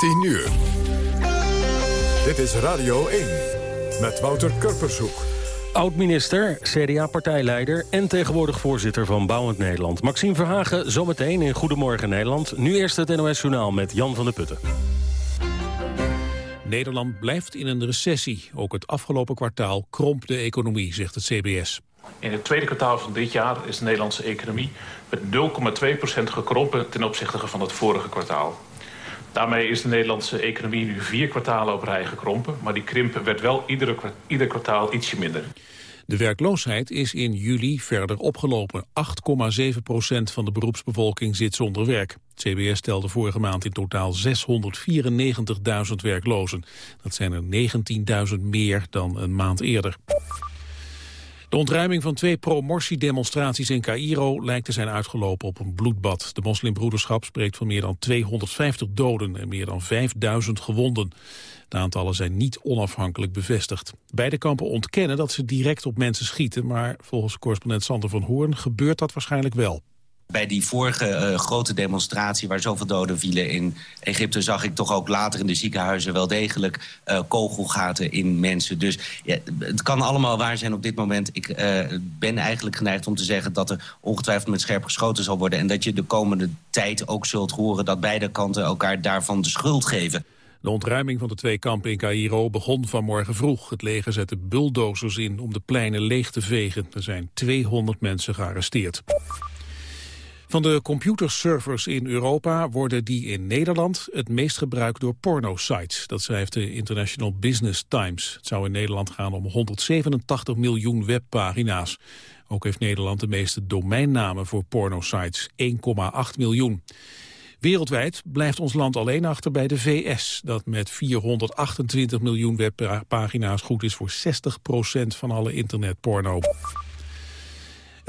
10 uur. Dit is Radio 1 met Wouter Kurpershoek. Oud-minister, CDA-partijleider en tegenwoordig voorzitter van Bouwend Nederland. Maxime Verhagen zometeen in Goedemorgen Nederland. Nu eerst het NOS-journaal met Jan van der Putten. Nederland blijft in een recessie. Ook het afgelopen kwartaal kromp de economie, zegt het CBS. In het tweede kwartaal van dit jaar is de Nederlandse economie met 0,2% gekrompen ten opzichte van het vorige kwartaal. Daarmee is de Nederlandse economie nu vier kwartalen op rij gekrompen... maar die krimp werd wel iedere, ieder kwartaal ietsje minder. De werkloosheid is in juli verder opgelopen. 8,7 procent van de beroepsbevolking zit zonder werk. Het CBS stelde vorige maand in totaal 694.000 werklozen. Dat zijn er 19.000 meer dan een maand eerder. De ontruiming van twee pro-Morsi-demonstraties in Cairo lijkt te zijn uitgelopen op een bloedbad. De moslimbroederschap spreekt van meer dan 250 doden en meer dan 5000 gewonden. De aantallen zijn niet onafhankelijk bevestigd. Beide kampen ontkennen dat ze direct op mensen schieten, maar volgens correspondent Sander van Hoorn gebeurt dat waarschijnlijk wel. Bij die vorige uh, grote demonstratie waar zoveel doden vielen in Egypte... zag ik toch ook later in de ziekenhuizen wel degelijk uh, kogelgaten in mensen. Dus ja, het kan allemaal waar zijn op dit moment. Ik uh, ben eigenlijk geneigd om te zeggen dat er ongetwijfeld met scherp geschoten zal worden... en dat je de komende tijd ook zult horen dat beide kanten elkaar daarvan de schuld geven. De ontruiming van de twee kampen in Cairo begon vanmorgen vroeg. Het leger zette bulldozers in om de pleinen leeg te vegen. Er zijn 200 mensen gearresteerd. Van de computerservers in Europa worden die in Nederland het meest gebruikt door pornosites. Dat schrijft de International Business Times. Het zou in Nederland gaan om 187 miljoen webpagina's. Ook heeft Nederland de meeste domeinnamen voor pornosites, 1,8 miljoen. Wereldwijd blijft ons land alleen achter bij de VS... dat met 428 miljoen webpagina's goed is voor 60% van alle internetporno.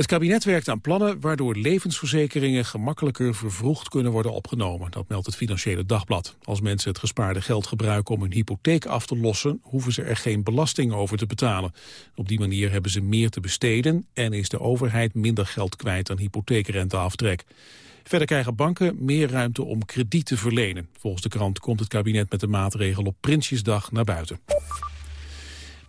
Het kabinet werkt aan plannen waardoor levensverzekeringen gemakkelijker vervroegd kunnen worden opgenomen. Dat meldt het Financiële Dagblad. Als mensen het gespaarde geld gebruiken om hun hypotheek af te lossen, hoeven ze er geen belasting over te betalen. Op die manier hebben ze meer te besteden en is de overheid minder geld kwijt aan hypotheekrenteaftrek. Verder krijgen banken meer ruimte om krediet te verlenen. Volgens de krant komt het kabinet met de maatregel op Prinsjesdag naar buiten.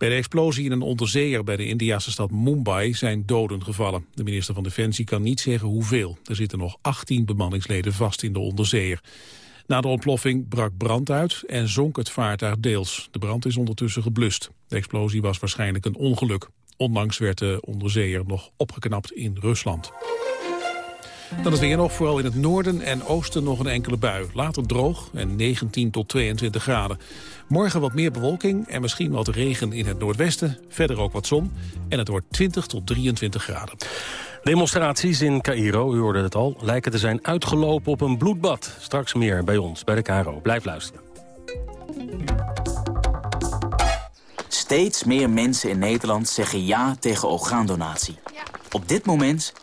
Bij de explosie in een onderzeeër bij de Indiase stad Mumbai zijn doden gevallen. De minister van Defensie kan niet zeggen hoeveel. Er zitten nog 18 bemanningsleden vast in de onderzeeër. Na de ontploffing brak brand uit en zonk het vaartuig deels. De brand is ondertussen geblust. De explosie was waarschijnlijk een ongeluk. Onlangs werd de onderzeeër nog opgeknapt in Rusland. Dan het weer nog, vooral in het noorden en oosten nog een enkele bui. Later droog en 19 tot 22 graden. Morgen wat meer bewolking en misschien wat regen in het noordwesten. Verder ook wat zon en het wordt 20 tot 23 graden. Demonstraties in Cairo, u hoorde het al, lijken te zijn uitgelopen op een bloedbad. Straks meer bij ons, bij de Cairo. Blijf luisteren. Steeds meer mensen in Nederland zeggen ja tegen orgaandonatie. Op dit moment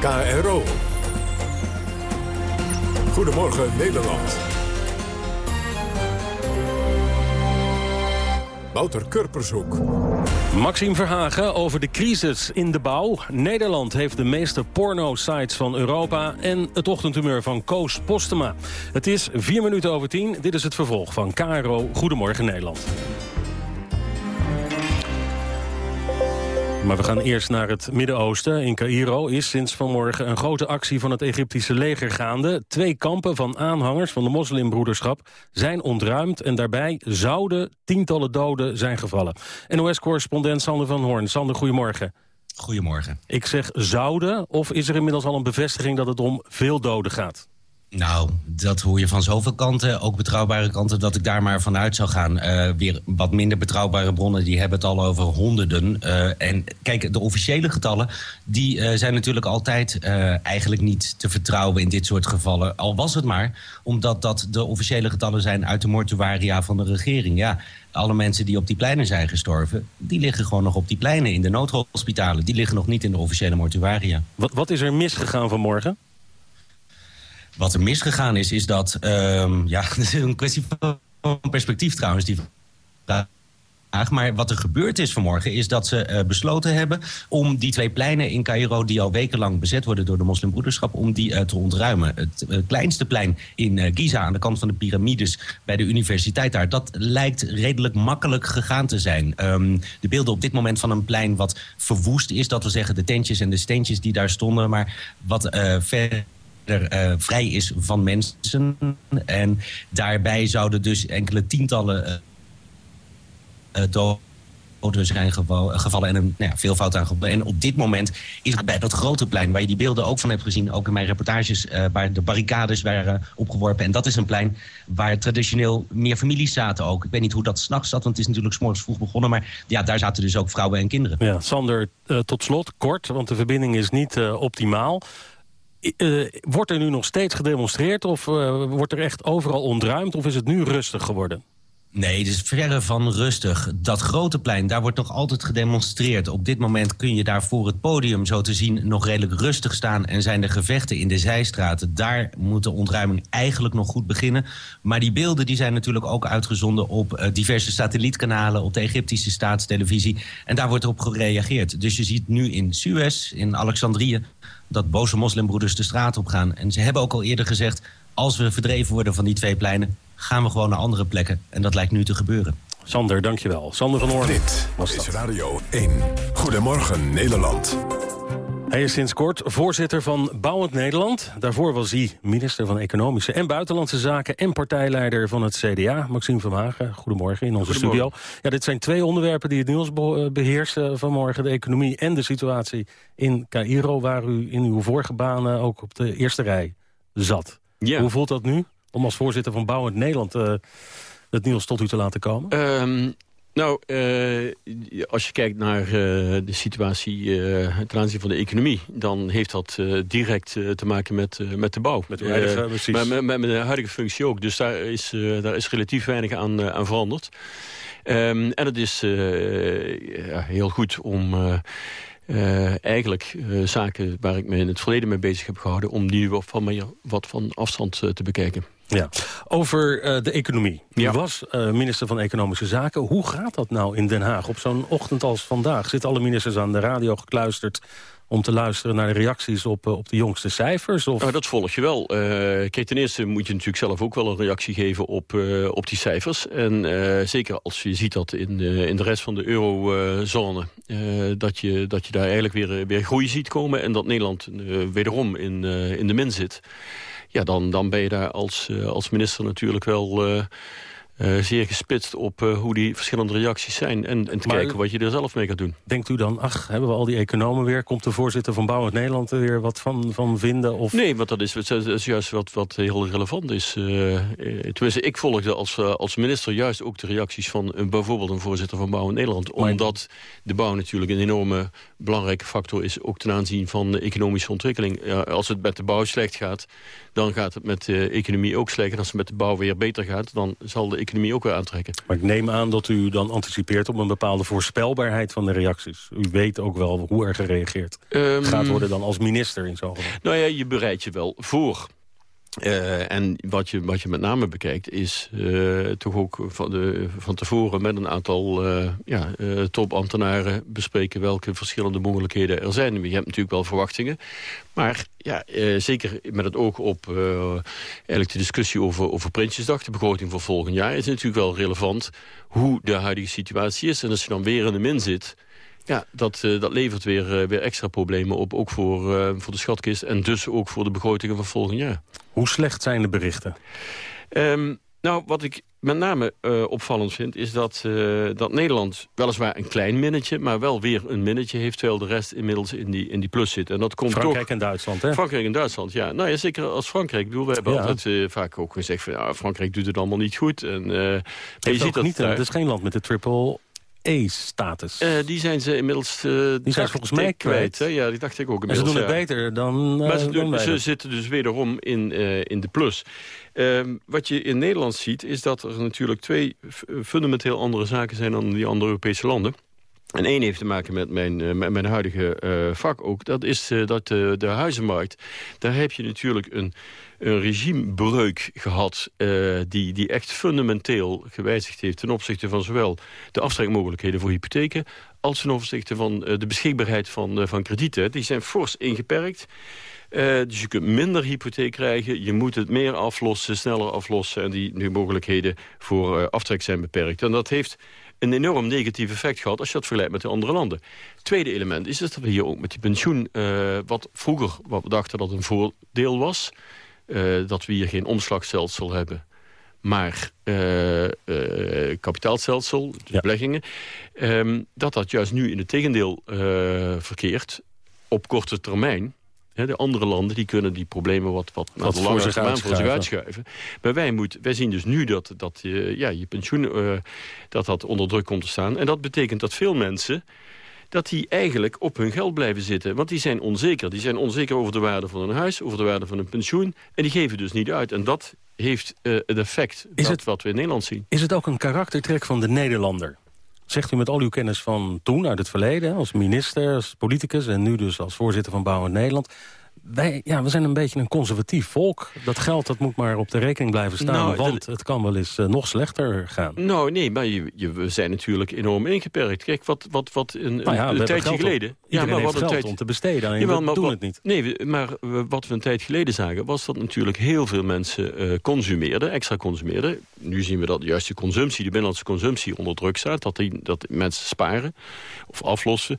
KRO. Goedemorgen Nederland. Wouter Kurpershoek. Maxime Verhagen over de crisis in de bouw. Nederland heeft de meeste porno-sites van Europa... en het ochtendhumeur van Koos Postema. Het is vier minuten over tien. Dit is het vervolg van KRO Goedemorgen Nederland. Maar we gaan eerst naar het Midden-Oosten. In Cairo is sinds vanmorgen een grote actie van het Egyptische leger gaande. Twee kampen van aanhangers van de moslimbroederschap zijn ontruimd... en daarbij zouden tientallen doden zijn gevallen. NOS-correspondent Sander van Hoorn. Sander, goedemorgen. Goedemorgen. Ik zeg zouden, of is er inmiddels al een bevestiging dat het om veel doden gaat? Nou, dat hoor je van zoveel kanten, ook betrouwbare kanten... dat ik daar maar vanuit zou gaan. Uh, weer wat minder betrouwbare bronnen, die hebben het al over honderden. Uh, en kijk, de officiële getallen... die uh, zijn natuurlijk altijd eigenlijk niet te vertrouwen in dit soort gevallen. Al was het maar omdat dat de officiële getallen zijn... uit de mortuaria van de regering. Ja, alle mensen die op die pleinen zijn gestorven... die liggen gewoon nog op die pleinen in de noodhospitalen. Die liggen nog niet in de officiële mortuaria. Wat, wat is er misgegaan vanmorgen? Wat er misgegaan is, is dat... Um, ja, dat is een kwestie van perspectief trouwens, die. Maar wat er gebeurd is vanmorgen is dat ze uh, besloten hebben... om die twee pleinen in Cairo, die al wekenlang bezet worden door de moslimbroederschap... om die uh, te ontruimen. Het uh, kleinste plein in Giza, aan de kant van de piramides... bij de universiteit daar, dat lijkt redelijk makkelijk gegaan te zijn. Um, de beelden op dit moment van een plein wat verwoest is... dat we zeggen de tentjes en de steentjes die daar stonden... maar wat verder uh, vrij is van mensen. En daarbij zouden dus enkele tientallen uh, uh, doden zijn gevallen en een nou ja, veelvoud aan En op dit moment is bij dat grote plein, waar je die beelden ook van hebt gezien, ook in mijn reportages, waar de barricades waren opgeworpen. En dat is een plein waar traditioneel meer families zaten ook. Ik weet niet hoe dat s'nachts zat, want het is natuurlijk s'morgens vroeg begonnen. Maar ja, daar zaten dus ook vrouwen en kinderen. Ja, Sander, tot slot, kort, want de verbinding is niet optimaal. Uh, wordt er nu nog steeds gedemonstreerd of uh, wordt er echt overal ontruimd... of is het nu rustig geworden? Nee, het is verre van rustig. Dat grote plein, daar wordt nog altijd gedemonstreerd. Op dit moment kun je daar voor het podium, zo te zien, nog redelijk rustig staan... en zijn de gevechten in de zijstraten. Daar moet de ontruiming eigenlijk nog goed beginnen. Maar die beelden die zijn natuurlijk ook uitgezonden op uh, diverse satellietkanalen... op de Egyptische staatstelevisie. En daar wordt op gereageerd. Dus je ziet nu in Suez, in Alexandrië dat boze moslimbroeders de straat op gaan. En ze hebben ook al eerder gezegd... als we verdreven worden van die twee pleinen... gaan we gewoon naar andere plekken. En dat lijkt nu te gebeuren. Sander, dankjewel. Sander van Oorn. Dit was is Radio 1. Goedemorgen Nederland. Hij is sinds kort voorzitter van Bouwend Nederland. Daarvoor was hij minister van Economische en Buitenlandse Zaken... en partijleider van het CDA. Maxime Vermagen, goedemorgen in onze studio. Ja, dit zijn twee onderwerpen die het nieuws beheersen vanmorgen. De economie en de situatie in Cairo... waar u in uw vorige banen ook op de eerste rij zat. Ja. Hoe voelt dat nu om als voorzitter van Bouwend Nederland... Uh, het nieuws tot u te laten komen? Um, nou, uh, als je kijkt naar uh, de situatie uh, ten aanzien van de economie... dan heeft dat direct te maken met, met de bouw. Met de huidige, precies. Met, met, met, de huidige functie ook. Dus daar is, daar is relatief weinig aan, aan veranderd. Um, en het is ja, heel goed om... Uh, eigenlijk uh, zaken waar ik me in het verleden mee bezig heb gehouden... om die wat van, wat van afstand uh, te bekijken. Ja. Over uh, de economie. U ja. was uh, minister van Economische Zaken. Hoe gaat dat nou in Den Haag op zo'n ochtend als vandaag? Zitten alle ministers aan de radio gekluisterd om te luisteren naar de reacties op, uh, op de jongste cijfers? Of? Nou, dat volg je wel. kijk, ten eerste moet je natuurlijk zelf ook wel een reactie geven op, op die cijfers. En zeker als je ziet dat in, in de rest van de eurozone... dat, je, dat je daar eigenlijk weer, weer groei ziet komen... en dat Nederland wederom in, in de min zit ja, dan, dan ben je daar als, uh, als minister natuurlijk wel... Uh, uh, zeer gespitst op uh, hoe die verschillende reacties zijn... en, en te maar, kijken wat je er zelf mee gaat doen. Denkt u dan, ach, hebben we al die economen weer? Komt de voorzitter van Bouwend Nederland er weer wat van, van vinden? Of... Nee, want dat is, dat is juist wat, wat heel relevant is. Uh, tenminste, ik volgde als, als minister juist ook de reacties van bijvoorbeeld een voorzitter van Bouwend Nederland. Maar... Omdat de bouw natuurlijk een enorme belangrijke factor is... ook ten aanzien van de economische ontwikkeling. als het met de bouw slecht gaat dan gaat het met de economie ook slecht. En als het met de bouw weer beter gaat, dan zal de economie ook weer aantrekken. Maar ik neem aan dat u dan anticipeert op een bepaalde voorspelbaarheid van de reacties. U weet ook wel hoe er gereageerd um, gaat worden dan als minister in zo'n geval. Nou ja, je bereidt je wel voor. Uh, en wat je, wat je met name bekijkt is uh, toch ook van, de, van tevoren met een aantal uh, ja, topambtenaren bespreken welke verschillende mogelijkheden er zijn. Je hebt natuurlijk wel verwachtingen, maar ja, zeker met het oog op eigenlijk de discussie over, over Prinsjesdag, de begroting voor volgend jaar, is natuurlijk wel relevant hoe de huidige situatie is. En als je dan weer in de min zit, ja, dat, uh, dat levert weer, uh, weer extra problemen op, ook voor, uh, voor de schatkist... en dus ook voor de begrotingen van volgend jaar. Hoe slecht zijn de berichten? Um, Nou, wat ik met name uh, opvallend vind... is dat, uh, dat Nederland weliswaar een klein minnetje... maar wel weer een minnetje heeft... terwijl de rest inmiddels in die, in die plus zit. En dat komt Frankrijk toch... en Duitsland, hè? Frankrijk en Duitsland, ja. Nou ja, zeker als Frankrijk. Ik bedoel, we hebben ja. altijd uh, vaak ook gezegd... van ja, Frankrijk doet het allemaal niet goed. En, je ziet dat niet, het is geen land met de triple E-status. Uh, die zijn ze inmiddels uh, die zijn volgens mij kwijt. kwijt ja, die dacht ik ook inmiddels. En ze doen het ja. beter dan Maar ze, doen, dan ze zitten dus wederom in, in de plus. Ehm, wat je in Nederland ziet, is dat er natuurlijk twee fundamenteel andere zaken zijn dan die andere Europese landen. En één heeft te maken met mijn, met mijn huidige vak ook. Dat is dat de huizenmarkt. Daar heb je natuurlijk een regimebreuk gehad... Uh, die, die echt fundamenteel gewijzigd heeft... ten opzichte van zowel de aftrekmogelijkheden voor hypotheken... als ten opzichte van uh, de beschikbaarheid van, uh, van kredieten. Die zijn fors ingeperkt. dus je kunt minder hypotheek krijgen. Je moet het meer aflossen, sneller aflossen. En die, die mogelijkheden voor aftrek zijn beperkt. En dat heeft een enorm negatief effect gehad... als je dat vergelijkt met de andere landen. Tweede element is dat we hier ook met die pensioen... wat vroeger wat we dachten dat een voordeel was... Uh, dat we hier geen omslagstelsel hebben maar uh, uh, kapitaalstelsel, dus ja. beleggingen... Um, dat dat juist nu in het tegendeel verkeert op korte termijn. De andere landen die kunnen die problemen wat, wat, wat voor, lange zich termijn voor zich uitschuiven. Maar wij, moet, wij zien dus nu dat, dat ja, je pensioen dat dat onder druk komt te staan. En dat betekent dat veel mensen dat die eigenlijk op hun geld blijven zitten. Want die zijn onzeker. Die zijn onzeker over de waarde van een huis, over de waarde van een pensioen. En die geven dus niet uit. En dat heeft uh, het effect is dat het, wat we in Nederland zien. Is het ook een karaktertrek van de Nederlander? Zegt u met al uw kennis van toen, uit het verleden... als minister, als politicus en nu dus als voorzitter van Bouwend Nederland wij, ja, we zijn een beetje een conservatief volk. Dat geld dat moet maar op de rekening blijven staan. Nou, want het kan wel eens uh, nog slechter gaan. Nou, nee, maar je, je, we zijn natuurlijk enorm ingeperkt. Kijk, wat, wat, wat een, nou ja, een tijdje geleden... ja, maar wat een tijd om te besteden. Alleen Jawel, we doen wat, het niet. Nee, maar wat we een tijd geleden zagen... was dat natuurlijk heel veel mensen uh, consumeerden, extra consumeerden. Nu zien we dat juist de consumptie, de binnenlandse consumptie onder druk staat. Dat, die, dat mensen sparen of aflossen.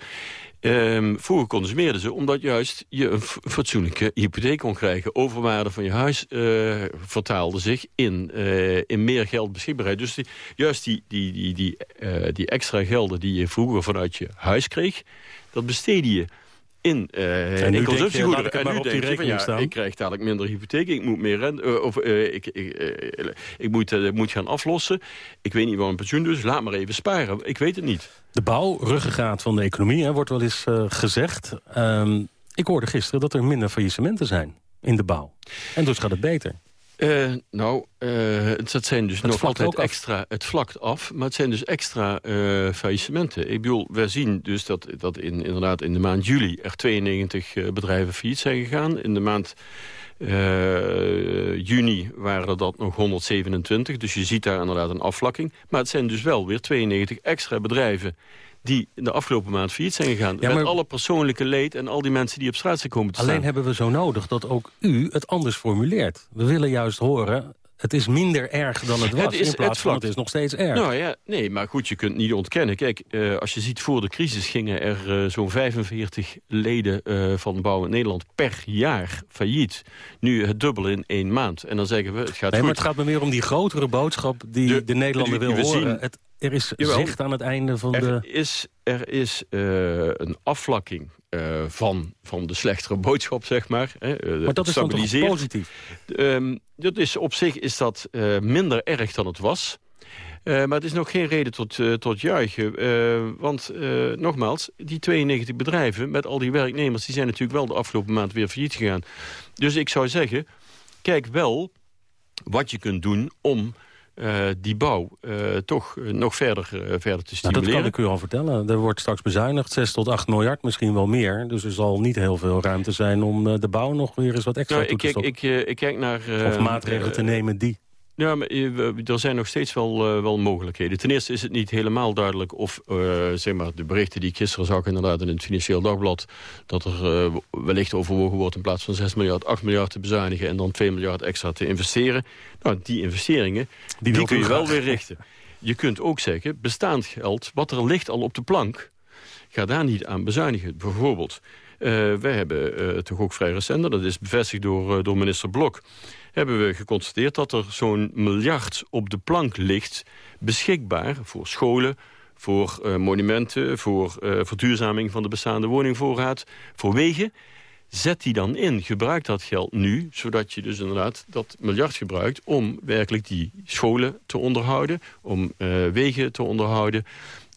Um, vroeger consumeerden ze omdat juist je een fatsoenlijke hypotheek kon krijgen. Overwaarde van je huis uh, vertaalde zich in, uh, in meer geldbeschikbaarheid. Dus die, juist die, die, die, die, uh, die extra gelden die je vroeger vanuit je huis kreeg... dat besteedde je in, uh, en in consumptiegoederen. en nu denk je van, ja, staan. ik krijg dadelijk minder hypotheek, ik moet meer rente, uh, of uh, ik, ik, ik moet, moet gaan aflossen. Ik weet niet waar een pensioen dus, laat maar even sparen. Ik weet het niet. De bouw, ruggengraat van de economie, hè, wordt wel eens gezegd. Um, ik hoorde gisteren dat er minder faillissementen zijn in de bouw. En dus gaat het beter. Uh, nou, uh, het zijn dus het nog altijd extra... Het vlakt af, maar het zijn dus extra uh, faillissementen. Ik bedoel, wij zien dus dat, dat in, inderdaad in de maand juli... er 92 bedrijven failliet zijn gegaan. In de maand juni waren dat nog 127. Dus je ziet daar inderdaad een afvlakking. Maar het zijn dus wel weer 92 extra bedrijven die in de afgelopen maand failliet zijn gegaan. Ja, maar... Met alle persoonlijke leed en al die mensen die op straat zijn komen te Alleen staan. hebben we zo nodig dat ook u het anders formuleert. We willen juist horen, het is minder erg dan het was. Het is, in plaats het van het is nog steeds erg. Nou ja, nee, maar goed, je kunt niet ontkennen. Kijk, uh, als je ziet voor de crisis gingen er uh, zo'n 45 leden uh, van Bouw in Nederland per jaar failliet. Nu het dubbele in één maand. En dan zeggen we, het gaat nee, goed. maar het gaat me meer om die grotere boodschap die de, de Nederlander wil horen. Zien, het, er is Jawel, zicht aan het einde van er de... Is, er is een afvlakking uh, van, van de slechtere boodschap, zeg maar. Hè, maar dat is dan toch positief? Um, dat is, op zich is dat uh, minder erg dan het was. Uh, maar het is nog geen reden tot, tot juichen. Want nogmaals, die 92 bedrijven met al die werknemers... die zijn natuurlijk wel de afgelopen maand weer failliet gegaan. Dus ik zou zeggen, kijk wel wat je kunt doen om uh, die bouw uh, toch uh, nog verder, verder te stimuleren. Nou, dat kan ik u al vertellen. Er wordt straks bezuinigd, 6 tot 8 miljard, misschien wel meer. Dus er zal niet heel veel ruimte zijn om de bouw nog weer eens wat extra nou, toe te ik, ik, ik, kijk naar... of maatregelen te nemen die... Ja, maar er zijn nog steeds wel, uh, wel mogelijkheden. Ten eerste is het niet helemaal duidelijk of uh, zeg maar, de berichten die ik gisteren zag... inderdaad in het Financieel Dagblad... dat er uh, wellicht overwogen wordt in plaats van 6 miljard... 8 miljard te bezuinigen en dan 2 miljard extra te investeren. Nou, die investeringen die, die kun je wel weer richten. Je kunt ook zeggen, bestaand geld, wat er ligt al op de plank... ga daar niet aan bezuinigen. Bijvoorbeeld, wij hebben toch ook vrij recent... dat is bevestigd door, door minister Blok... hebben we geconstateerd dat er zo'n miljard op de plank ligt... beschikbaar voor scholen, voor uh, monumenten... voor uh, verduurzaming van de bestaande woningvoorraad, voor wegen zet die dan in. Gebruik dat geld nu, zodat je dus inderdaad dat miljard gebruikt... om werkelijk die scholen te onderhouden, om uh, wegen te onderhouden...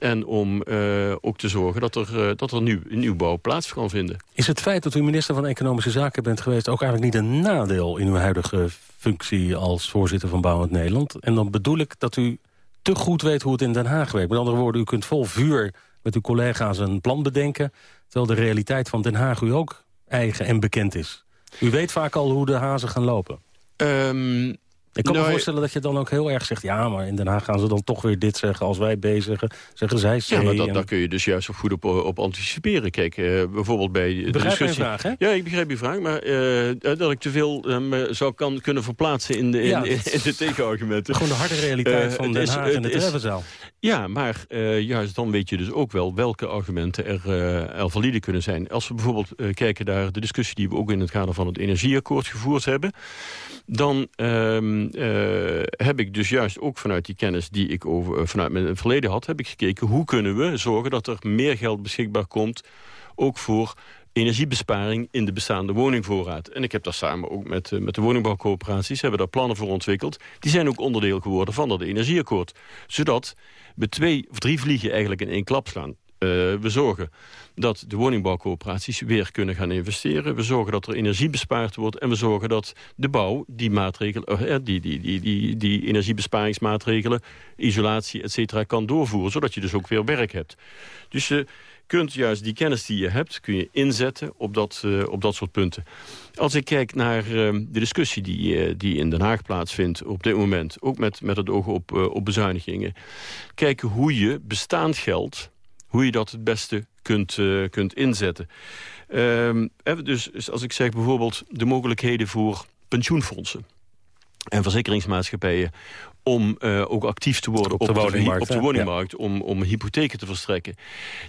en om uh, ook te zorgen dat er, uh, dat er nu een nieuwbouw plaats kan vinden. Is het feit dat u minister van Economische Zaken bent geweest... ook eigenlijk niet een nadeel in uw huidige functie als voorzitter van Bouwend Nederland? En dan bedoel ik dat u te goed weet hoe het in Den Haag werkt. Met andere woorden, u kunt vol vuur met uw collega's een plan bedenken... terwijl de realiteit van Den Haag u ook eigen en bekend is. U weet vaak al hoe de hazen gaan lopen. Um, ik kan me voorstellen dat je dan ook heel erg zegt... ja, maar in Den Haag gaan ze dan toch weer dit zeggen als wij B zeggen. Zij C. Ja, maar dat, en... daar kun je dus juist goed op, op anticiperen. Kijk, uh, bijvoorbeeld bij de begrijp discussie... vraag, hè? Ja, ik begrijp je vraag. Maar uh, dat ik te veel uh, zou kan, kunnen verplaatsen in de, in, ja, in, in de tegenargumenten. Gewoon de harde realiteit van Den is, Haag en de Treffenzaal. Ja, maar juist dan weet je dus ook wel welke argumenten er, er valide kunnen zijn. Als we bijvoorbeeld kijken naar de discussie die we ook in het kader van het energieakkoord gevoerd hebben... dan um, heb ik dus juist ook vanuit die kennis die ik over, vanuit mijn verleden had... heb ik gekeken hoe kunnen we zorgen dat er meer geld beschikbaar komt... ook voor energiebesparing in de bestaande woningvoorraad. En ik heb daar samen ook met, uh, met de woningbouwcoöperaties... hebben daar plannen voor ontwikkeld. Die zijn ook onderdeel geworden van dat energieakkoord. Zodat we twee of drie vliegen eigenlijk in één klap slaan. Uh, we zorgen dat de woningbouwcoöperaties weer kunnen gaan investeren. We zorgen dat er energie bespaard wordt. En we zorgen dat de bouw die, maatregelen, uh, die, die, die, die, die energiebesparingsmaatregelen... isolatie, et cetera, kan doorvoeren. Zodat je dus ook weer werk hebt. Dus je kunt juist die kennis die je hebt... kun je inzetten op dat, uh, op dat soort punten. Als ik kijk naar de discussie die, die in Den Haag plaatsvindt op dit moment... ook met, met het oog op, op bezuinigingen... kijken hoe je bestaand geld hoe je dat het beste kunt, uh, kunt inzetten. Um, dus als ik zeg bijvoorbeeld de mogelijkheden voor pensioenfondsen en verzekeringsmaatschappijen om uh, ook actief te worden op, op de, woningmarkt, op de woningmarkt ja. om, om hypotheken te verstrekken.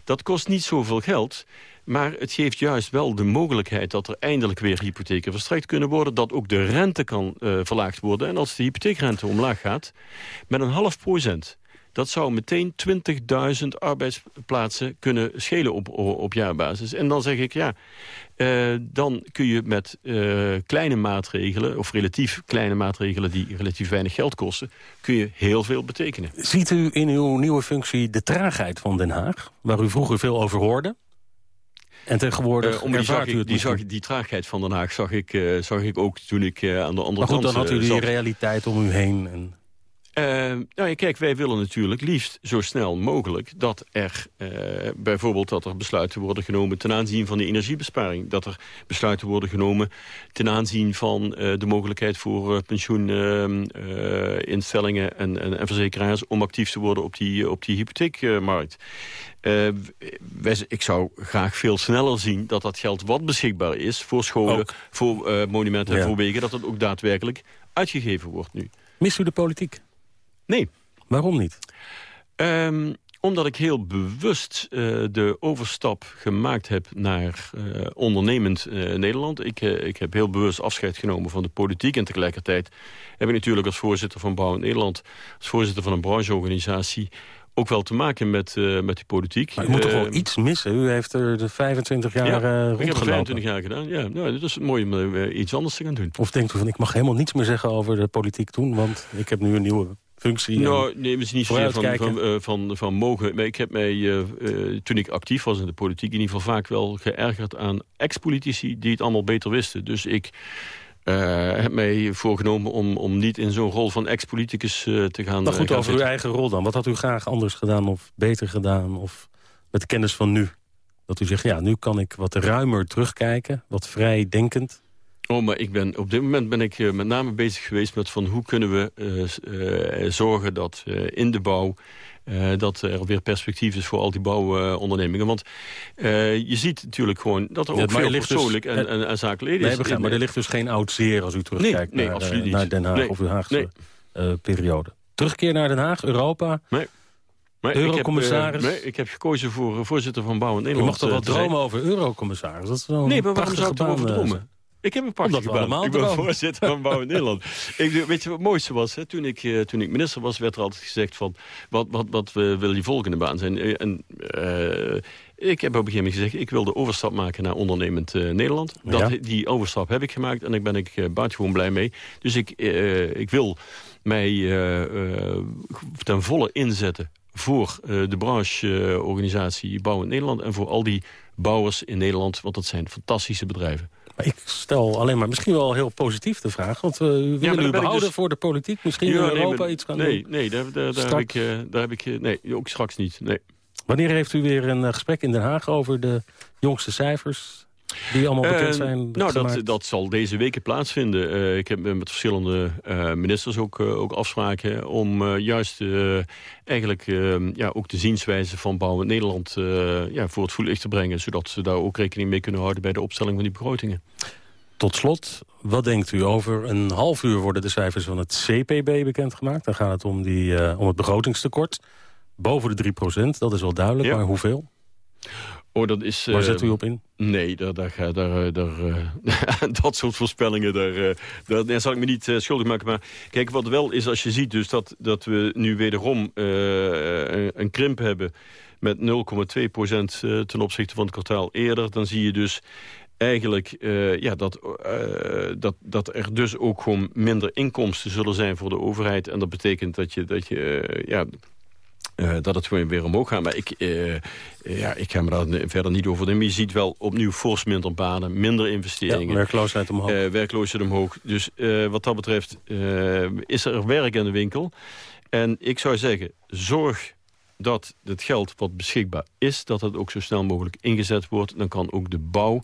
Dat kost niet zoveel geld, maar het geeft juist wel de mogelijkheid... dat er eindelijk weer hypotheken verstrekt kunnen worden... dat ook de rente kan uh, verlaagd worden. En als de hypotheekrente omlaag gaat, met een half procent dat zou meteen 20.000 arbeidsplaatsen kunnen schelen op, op jaarbasis. En dan zeg ik, ja, uh, dan kun je met uh, kleine maatregelen... of relatief kleine maatregelen die relatief weinig geld kosten... kun je heel veel betekenen. Ziet u in uw nieuwe functie de traagheid van Den Haag... waar u vroeger veel over hoorde? En tegenwoordig uh, die, zag ik, die, zag, die, traagheid van Den Haag zag ik, uh, zag ik ook toen ik uh, aan de andere maar goed, kant dan had u die zat. realiteit om u heen... En... Uh, nou ja, kijk, wij willen natuurlijk liefst zo snel mogelijk... dat er uh, bijvoorbeeld dat er besluiten worden genomen... ten aanzien van de energiebesparing. Dat er besluiten worden genomen ten aanzien van uh, de mogelijkheid... voor pensioeninstellingen en, en, en, verzekeraars... om actief te worden op die, op die hypotheekmarkt. Wij, ik zou graag veel sneller zien dat dat geld wat beschikbaar is... voor scholen, ook. voor monumenten en ja. voor wegen... dat dat ook daadwerkelijk uitgegeven wordt nu. Mist u de politiek? Nee. Waarom niet? Um, omdat ik heel bewust uh, de overstap gemaakt heb naar uh, ondernemend uh, Nederland. Ik, ik heb heel bewust afscheid genomen van de politiek. En tegelijkertijd heb ik natuurlijk als voorzitter van Bouw in Nederland... als voorzitter van een brancheorganisatie ook wel te maken met, uh, met die politiek. Maar u moet toch wel uh, iets missen? U heeft er de 25 jaar ja, uh, ik heb 25 jaar gedaan, ja. Nou, dat is mooi om iets anders te gaan doen. Of denkt u van, ik mag helemaal niets meer zeggen over de politiek doen... want ik heb nu een nieuwe functie. Nou, nee, misschien niet zozeer van, van, uh, van, van, mogen. Maar ik heb mij, uh, uh, toen ik actief was in de politiek... in ieder geval vaak wel geërgerd aan ex-politici... die het allemaal beter wisten. Dus ik heb mij voorgenomen om, om niet in zo'n rol van ex-politicus te gaan... Maar goed, gaan over zitten. uw eigen rol dan. Wat had u graag anders gedaan of beter gedaan? Of met de kennis van nu? Dat u zegt, ja, nu kan ik wat ruimer terugkijken. Wat vrij denkend. Oh, maar ik ben, op dit moment ben ik uh, met name bezig geweest met van hoe kunnen we uh, uh, zorgen dat in de bouw dat er weer perspectief is voor al die bouwondernemingen. Want je ziet natuurlijk gewoon dat er Ja, ook veel dus- persoonlijk en, en, en zakelijk Nee, is. begrijp, maar er ligt dus geen oud zeer als u terugkijkt nee, naar, eh, naar Den Haag Nee. of uw Haagse Nee. eh, periode. Terugkeer naar Den Haag, Europa. Nee. Maar ik heb, Eurocommissaris? eh, nee, ik heb gekozen voor eh, voorzitter van Bouw in Nederland. mag toch wel eh, dromen over eurocommissaris? Dat is wel Nee, maar waarom zou ik erover eh, dromen? Ik heb een baan. allemaal Ik ben voorzitter van Bouw in Nederland. Ik, weet je wat het mooiste was? Hè? Toen, ik, eh, toen ik minister was, werd er altijd gezegd van... wat, wat, wat we- wil je volgende baan zijn? Eh, En, eh, ik heb op een gegeven moment gezegd... ik wil de overstap maken naar ondernemend Nederland. Dat, Ja. Die overstap heb ik gemaakt en daar ben ik uh, buitengewoon blij mee. Dus ik, ik wil mij ten volle inzetten voor de brancheorganisatie Bouw in Nederland... en voor al die bouwers in Nederland, want dat zijn fantastische bedrijven. Maar ik stel alleen maar misschien wel heel positief de vraag. Want we willen dan u behouden dus- voor de politiek. Misschien Ja, in nee, Europa maar- iets kan nee, doen. Nee, daar, daar, daar heb ik, eh, daar heb ik... eh, Nee, ook straks niet. Nee. Wanneer heeft u weer een eh, gesprek in Den Haag over de jongste cijfers... die allemaal bekend Eh, zijn nou, dat, dat zal deze weken plaatsvinden. Eh, ik heb met verschillende eh, ministers ook, eh, ook afspraken... om eh, juist eh, eigenlijk eh, ja, ook de zienswijze van Bouw in Nederland... eh, ja, voor het voetlicht te brengen. Zodat ze daar ook rekening mee kunnen houden... bij de opstelling van die begrotingen. Tot slot, wat denkt u? Over een half uur worden de cijfers van het CPB bekendgemaakt. Dan gaat het om, die, eh, om het begrotingstekort. Boven de 3% dat is wel duidelijk. Ja. Maar hoeveel? Oh, dat is, Waar eh, zet u op in? Nee, daar, daar, daar, eh, daar, eh, dat soort voorspellingen, daar, daar, zal ik me niet schuldig maken. Maar kijk, wat wel is als je ziet dus dat, dat we nu wederom een, krimp hebben... met 0,2 procent eh, ten opzichte van het kwartaal eerder... dan zie je dus eigenlijk ja, dat, dat, dat er dus ook gewoon minder inkomsten zullen zijn voor de overheid. En dat betekent dat je, dat je ja, eh, dat het gewoon weer omhoog gaat. Maar ik, eh, eh, ja, ik ga me daar verder niet over doen. Je ziet wel opnieuw fors minder banen, minder Ja, investeringen. werkloosheid omhoog. werkloosheid omhoog. Dus wat dat betreft is er werk in de winkel. En ik zou zeggen, zorg dat het geld wat beschikbaar is... dat het ook zo snel mogelijk ingezet wordt. Dan kan ook de bouw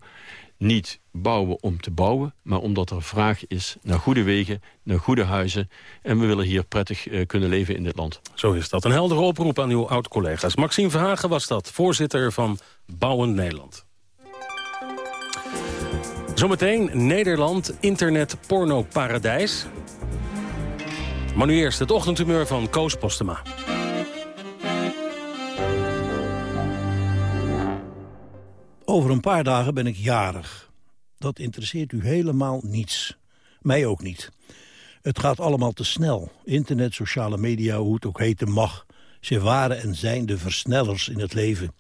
niet bouwen om te bouwen... maar omdat er vraag is naar goede wegen, naar goede huizen... en we willen hier prettig eh, kunnen leven in dit land. Zo is dat. Een heldere oproep aan uw oud-collega's. Maxime Verhagen was dat, voorzitter van Bouwend Nederland. Zometeen Nederland, internet porno paradijs. Maar nu eerst het ochtendhumeur van Koos Postema. Over een paar dagen ben ik jarig. Dat interesseert u helemaal niets. Mij ook niet. Het gaat allemaal te snel. Internet, sociale media, hoe het ook heten mag. Ze waren en zijn de versnellers in het leven.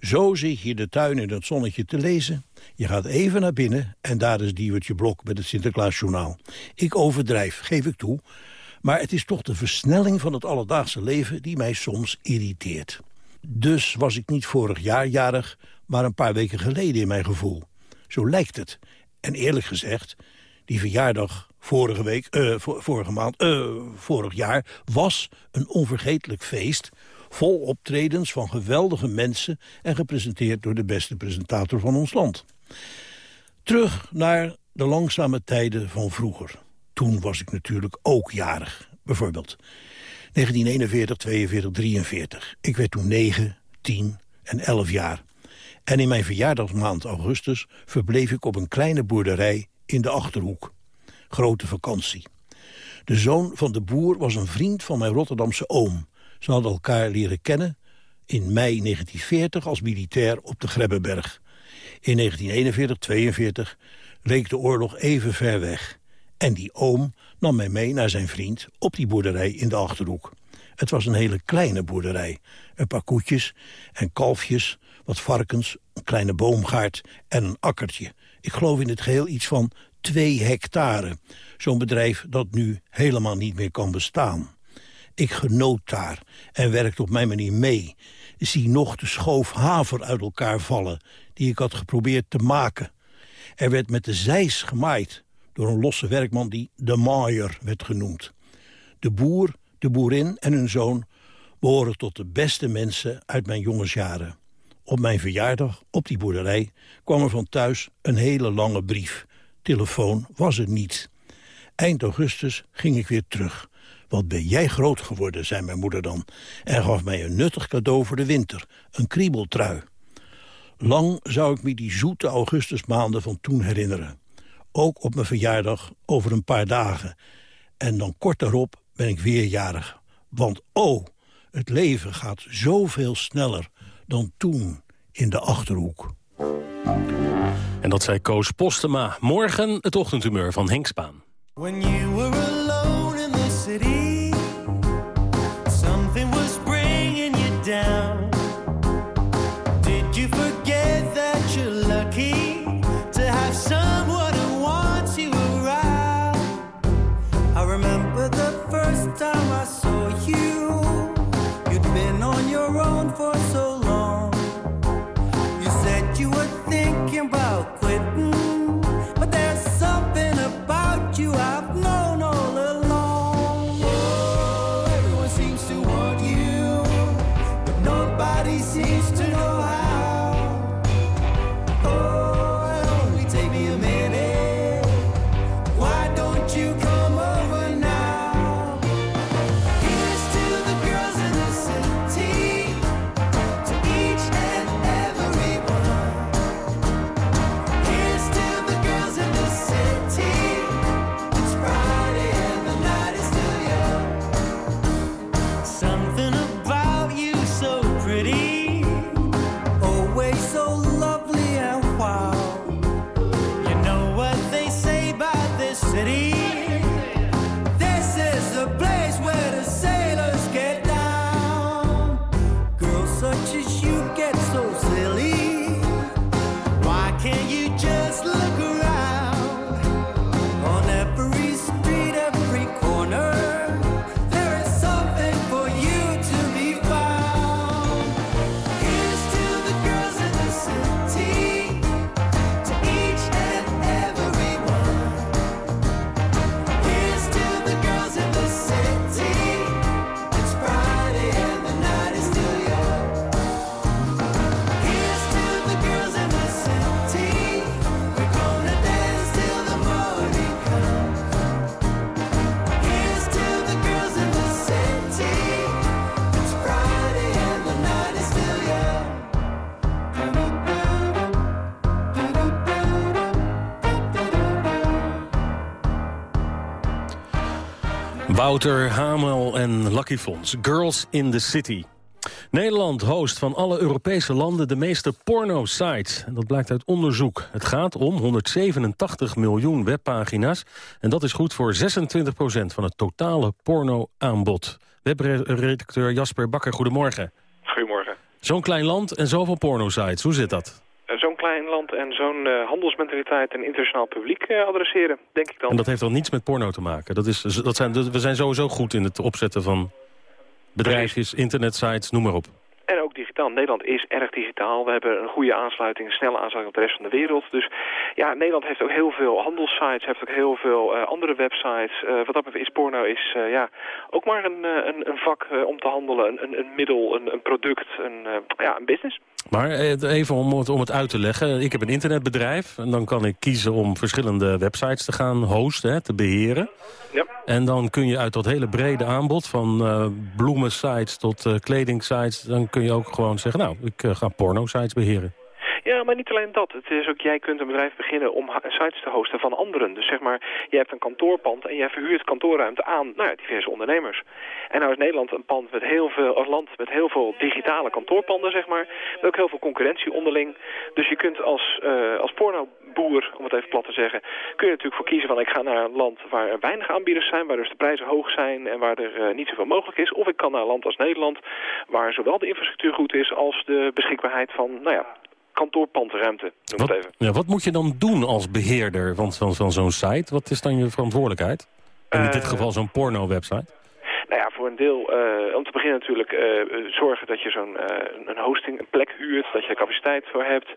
Zo zit je de tuin in het zonnetje te lezen. Je gaat even naar binnen en daar is Diewertje Blok met het Sinterklaasjournaal. Ik overdrijf, geef ik toe. Maar het is toch de versnelling van het alledaagse leven die mij soms irriteert. Dus was ik niet vorig jaar jarig, maar een paar weken geleden in mijn gevoel. Zo lijkt het. En eerlijk gezegd, die verjaardag vorige week, eh, vor- vorige maand, eh, vorig jaar... was een onvergetelijk feest, vol optredens van geweldige mensen... en gepresenteerd door de beste presentator van ons land. Terug naar de langzame tijden van vroeger. Toen was ik natuurlijk ook jarig, bijvoorbeeld. 1941, 42, 43. Ik werd toen 9, 10 en 11 jaar. En in mijn verjaardagsmaand augustus verbleef ik op een kleine boerderij in de Achterhoek. Grote vakantie. De zoon van de boer was een vriend van mijn Rotterdamse oom. Ze hadden elkaar leren kennen in mei 1940 als militair op de Grebbeberg. In 1941-42 leek de oorlog even ver weg. En die oom nam mij mee naar zijn vriend op die boerderij in de Achterhoek. Het was een hele kleine boerderij. Een paar koetjes en kalfjes, wat varkens, een kleine boomgaard en een akkertje. Ik geloof in het geheel iets van twee hectare. Zo'n bedrijf dat nu helemaal niet meer kan bestaan. Ik genoot daar en werkte op mijn manier mee. Zie nog de schoof haver uit elkaar vallen die ik had geprobeerd te maken. Er werd met de zeis gemaaid door een losse werkman die de maaier werd genoemd. De boer, de boerin en hun zoon behoren tot de beste mensen uit mijn jongensjaren. Op mijn verjaardag op die boerderij kwam er van thuis een hele lange brief. Telefoon was er niet. Eind augustus ging ik weer terug. Wat ben jij groot geworden, zei mijn moeder dan... en gaf mij een nuttig cadeau voor de winter, een kriebeltrui. Lang zou ik me die zoete augustusmaanden van toen herinneren. Ook op mijn verjaardag over een paar dagen. En dan kort daarop ben ik weer jarig. Want oh, het leven gaat zoveel sneller dan toen in de Achterhoek. En dat zei Koos Postema. Morgen het ochtendhumeur van Henk Spaan. When you were Wouter, Hamel en Lucky Fons. Girls in the City. Nederland host van alle Europese landen de meeste porno-sites. En dat blijkt uit onderzoek. Het gaat om 187 miljoen webpagina's. En dat is goed voor 26% van het totale porno-aanbod. Webredacteur Jasper Bakker, goedemorgen. Goedemorgen. Zo'n klein land en zoveel porno-sites. Hoe zit dat? Klein land en zo'n eh, handelsmentaliteit en internationaal publiek eh, adresseren, denk ik dan. En dat heeft dan niets met porno te maken. Dat is, dat zijn, we zijn sowieso goed in het opzetten van bedrijfjes, internetsites, noem maar op. En ook Nederland is erg digitaal. We hebben een goede aansluiting, een snelle aansluiting op de rest van de wereld. Dus ja, Nederland heeft ook heel veel handelssites, heeft ook heel veel eh, andere websites. Eh, wat dat betreft is porno is, eh, ja, ook maar een, een, een vak om te handelen, een, een, een middel, een, een product, een, ja, een business. Maar even om het, om het uit te leggen. Ik heb een internetbedrijf en dan kan ik kiezen om verschillende websites te gaan hosten, hè, te beheren. Ja. En dan kun je uit dat hele brede aanbod van bloemensites tot kledingsites... dan kun je ook gewoon zeggen, nou, ik eh, ga porno-sites beheren. Ja, maar niet alleen dat. Het is ook, jij kunt een bedrijf beginnen om sites te hosten van anderen. Dus zeg maar, je hebt een kantoorpand en jij verhuurt kantoorruimte aan nou ja, diverse ondernemers. En nou is Nederland een pand met heel veel, een land met heel veel digitale kantoorpanden, zeg maar. Met ook heel veel concurrentie onderling. Dus je kunt als, eh als pornoboer, om het even plat te zeggen, kun je natuurlijk voor kiezen van ik ga naar een land waar er weinig aanbieders zijn, waar dus de prijzen hoog zijn en waar er eh, niet zoveel mogelijk is. Of ik kan naar een land als Nederland, waar zowel de infrastructuur goed is als de beschikbaarheid van, nou ja, kantoorpandruimte, noem het Wat, even. ja, wat moet je dan doen als beheerder van, van, van zo'n site? Wat is dan je verantwoordelijkheid? En in dit Eh, geval zo'n porno-website? Nou ja, voor een deel, eh, om te beginnen natuurlijk eh, zorgen dat je zo'n eh, een hosting, een plek huurt, dat je capaciteit voor hebt.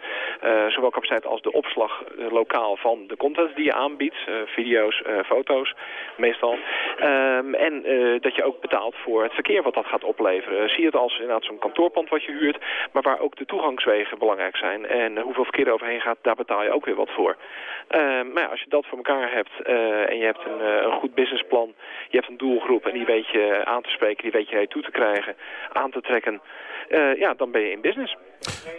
Zowel capaciteit als de opslag lokaal van de content die je aanbiedt, video's, foto's meestal. Ehm, en dat je ook betaalt voor het verkeer wat dat gaat opleveren. zie het als inderdaad zo'n kantoorpand wat je huurt, maar waar ook de toegangswegen belangrijk zijn. En hoeveel verkeer er overheen gaat, daar betaal je ook weer wat voor. Ehm, maar ja, als je dat voor elkaar hebt en je hebt een, een goed businessplan, je hebt een doelgroep en die weet je aan te spreken, die weet je toe te krijgen, aan te trekken, eh, ja, dan ben je in business.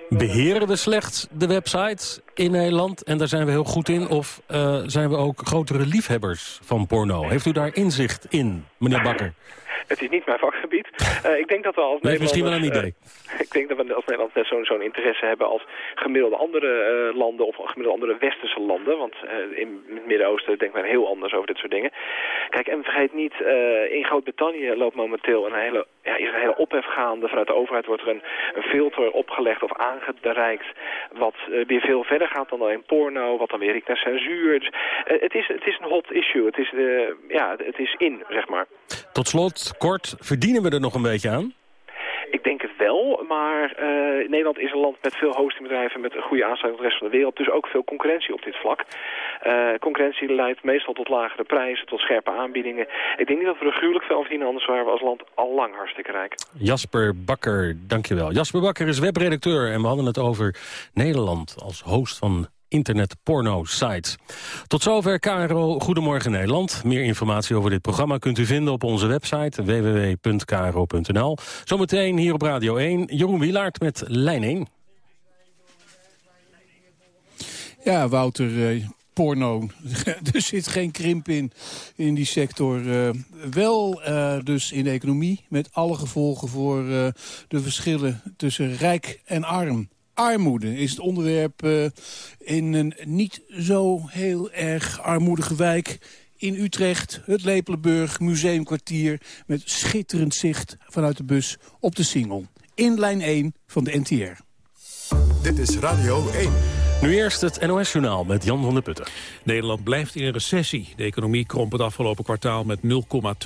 Beheren we slechts de websites in Nederland en daar zijn we heel goed in? Of eh, zijn we ook grotere liefhebbers van porno? Heeft u daar inzicht in, meneer Bakker? Het is niet mijn vakgebied. Uh, ik denk dat we als nee, misschien wel een idee. Uh, ik denk dat we als Nederland net zo'n zo'n interesse hebben als gemiddelde andere uh, landen of gemiddelde andere westerse landen. Want in het Midden-Oosten denkt men heel anders over dit soort dingen. Kijk, en vergeet niet, in Groot-Brittannië loopt momenteel een hele, ja, is een hele ophef gaande. Vanuit de overheid wordt er een, een filter opgelegd of aangereikt wat weer veel verder gaat dan alleen porno, wat dan weer riekt naar censuur. Dus, het, is, het is een hot issue. Het is, ja, het is in, zeg maar. Tot slot, kort, verdienen we er nog een beetje aan? Wel, maar uh, Nederland is een land met veel hostingbedrijven... met een goede aansluiting met de rest van de wereld. Dus ook veel concurrentie op dit vlak. Uh, concurrentie leidt meestal tot lagere prijzen, tot scherpe aanbiedingen. Ik denk niet dat we er gruwelijk veel verdienen, anders waren we als land al lang hartstikke rijk. Jasper Bakker, dankjewel. Jasper Bakker is webredacteur en we hadden het over Nederland als host van internet-porno-sites. Tot zover KRO Goedemorgen Nederland. Meer informatie over dit programma kunt u vinden op onze website www.kro.nl. Zometeen hier op Radio 1, Jeroen Wielaert met Lijn 1. Ja, Wouter, eh, porno. er zit geen krimp in, in die sector. Uh, wel uh, dus in de economie, met alle gevolgen voor uh, de verschillen tussen rijk en arm. Armoede is het onderwerp uh, in een niet zo heel erg armoedige wijk in Utrecht, het Lepelenburg Museumkwartier... met schitterend zicht vanuit de bus op de Singel. In lijn 1 van de NTR. Dit is Radio 1. Nu eerst het NOS-journaal met Jan van der Putten. Nederland blijft in een recessie. De economie kromp het afgelopen kwartaal met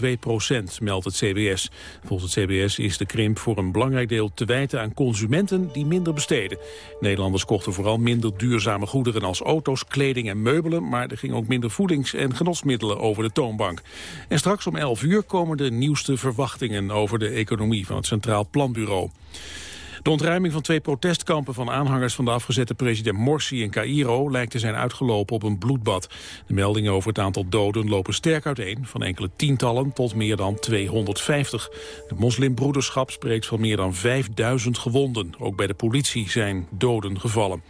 0,2 procent, meldt het CBS. Volgens het CBS is de krimp voor een belangrijk deel te wijten aan consumenten die minder besteden. Nederlanders kochten vooral minder duurzame goederen als auto's, kleding en meubelen, maar er ging ook minder voedings- en genotsmiddelen over de toonbank. En straks om 11 uur komen de nieuwste verwachtingen over de economie van het Centraal Planbureau. De ontruiming van twee protestkampen van aanhangers van de afgezette president Morsi in Cairo lijkt te zijn uitgelopen op een bloedbad. De meldingen over het aantal doden lopen sterk uiteen, van enkele tientallen tot meer dan 250. De moslimbroederschap spreekt van meer dan 5000 gewonden. Ook bij de politie zijn doden gevallen.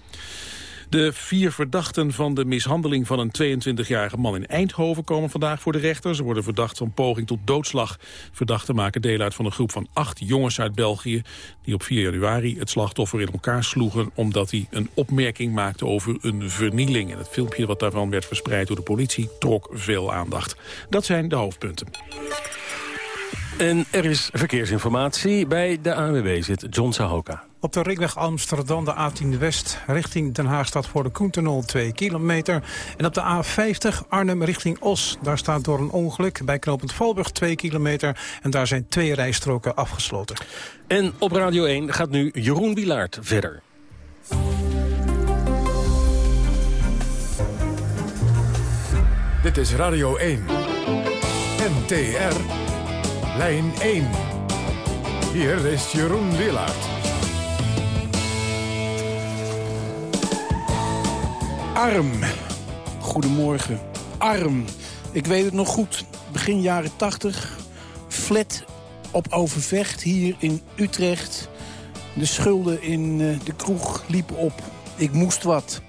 De vier verdachten van de mishandeling van een 22-jarige man in Eindhoven komen vandaag voor de rechter. Ze worden verdacht van poging tot doodslag. Verdachten maken deel uit van een groep van acht jongens uit België... die op 4 januari het slachtoffer in elkaar sloegen... omdat hij een opmerking maakte over een vernieling. En het filmpje wat daarvan werd verspreid door de politie trok veel aandacht. Dat zijn de hoofdpunten. En er is verkeersinformatie. Bij de ANWB zit John Sahoka. Op de ringweg Amsterdam, de A10 West, richting Den Haag staat voor de Koentunnel 2 kilometer. En op de A50 Arnhem richting Os, daar staat door een ongeluk bij knooppunt Valburg 2 kilometer. En daar zijn twee rijstroken afgesloten. En op Radio 1 gaat nu Jeroen Wilaert verder. Dit is Radio 1. NTR. Lijn 1. Hier is Jeroen Wilaert. Arm. Goedemorgen. Arm. Ik weet het nog goed. Begin jaren 80. Flat op Overvecht hier in Utrecht. De schulden in uh, de kroeg liepen op. Ik moest wat.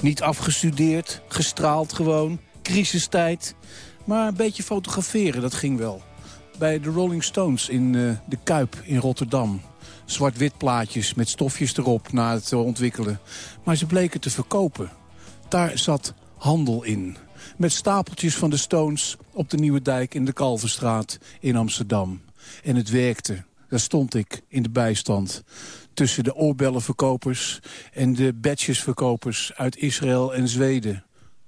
Niet afgestudeerd, gestraald gewoon. Crisistijd. Maar een beetje fotograferen, dat ging wel. Bij de Rolling Stones in uh, de Kuip in Rotterdam. Zwart-wit plaatjes met stofjes erop na het ontwikkelen. Maar ze bleken te verkopen. Daar zat handel in. Met stapeltjes van de Stones op de Nieuwe Dijk in de Kalverstraat in Amsterdam. En het werkte. Daar stond ik in de bijstand. Tussen de oorbellenverkopers en de badgesverkopers uit Israël en Zweden.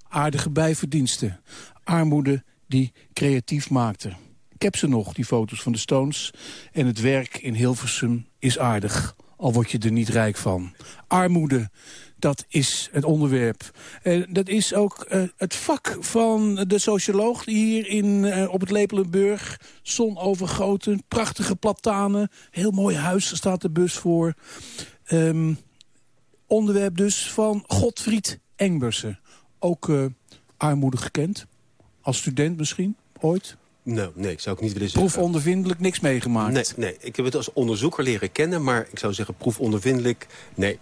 Aardige bijverdiensten. Armoede die creatief maakte. Ik heb ze nog, die foto's van de Stones. En het werk in Hilversum is aardig. Al word je er niet rijk van. Armoede dat is het onderwerp. Uh, dat is ook uh, het vak van de socioloog hier in, uh, op het Lepelenburg... zon overgoten, prachtige platanen, heel mooi huis, staat de bus voor. Um, onderwerp dus van Godfried Engbersen. Ook armoede gekend, als student misschien, ooit... Nou, nee, ik zou ook niet willen zeggen. Proefondervindelijk niks meegemaakt? Nee, nee, ik heb het als onderzoeker leren kennen, maar ik zou zeggen proefondervindelijk, nee.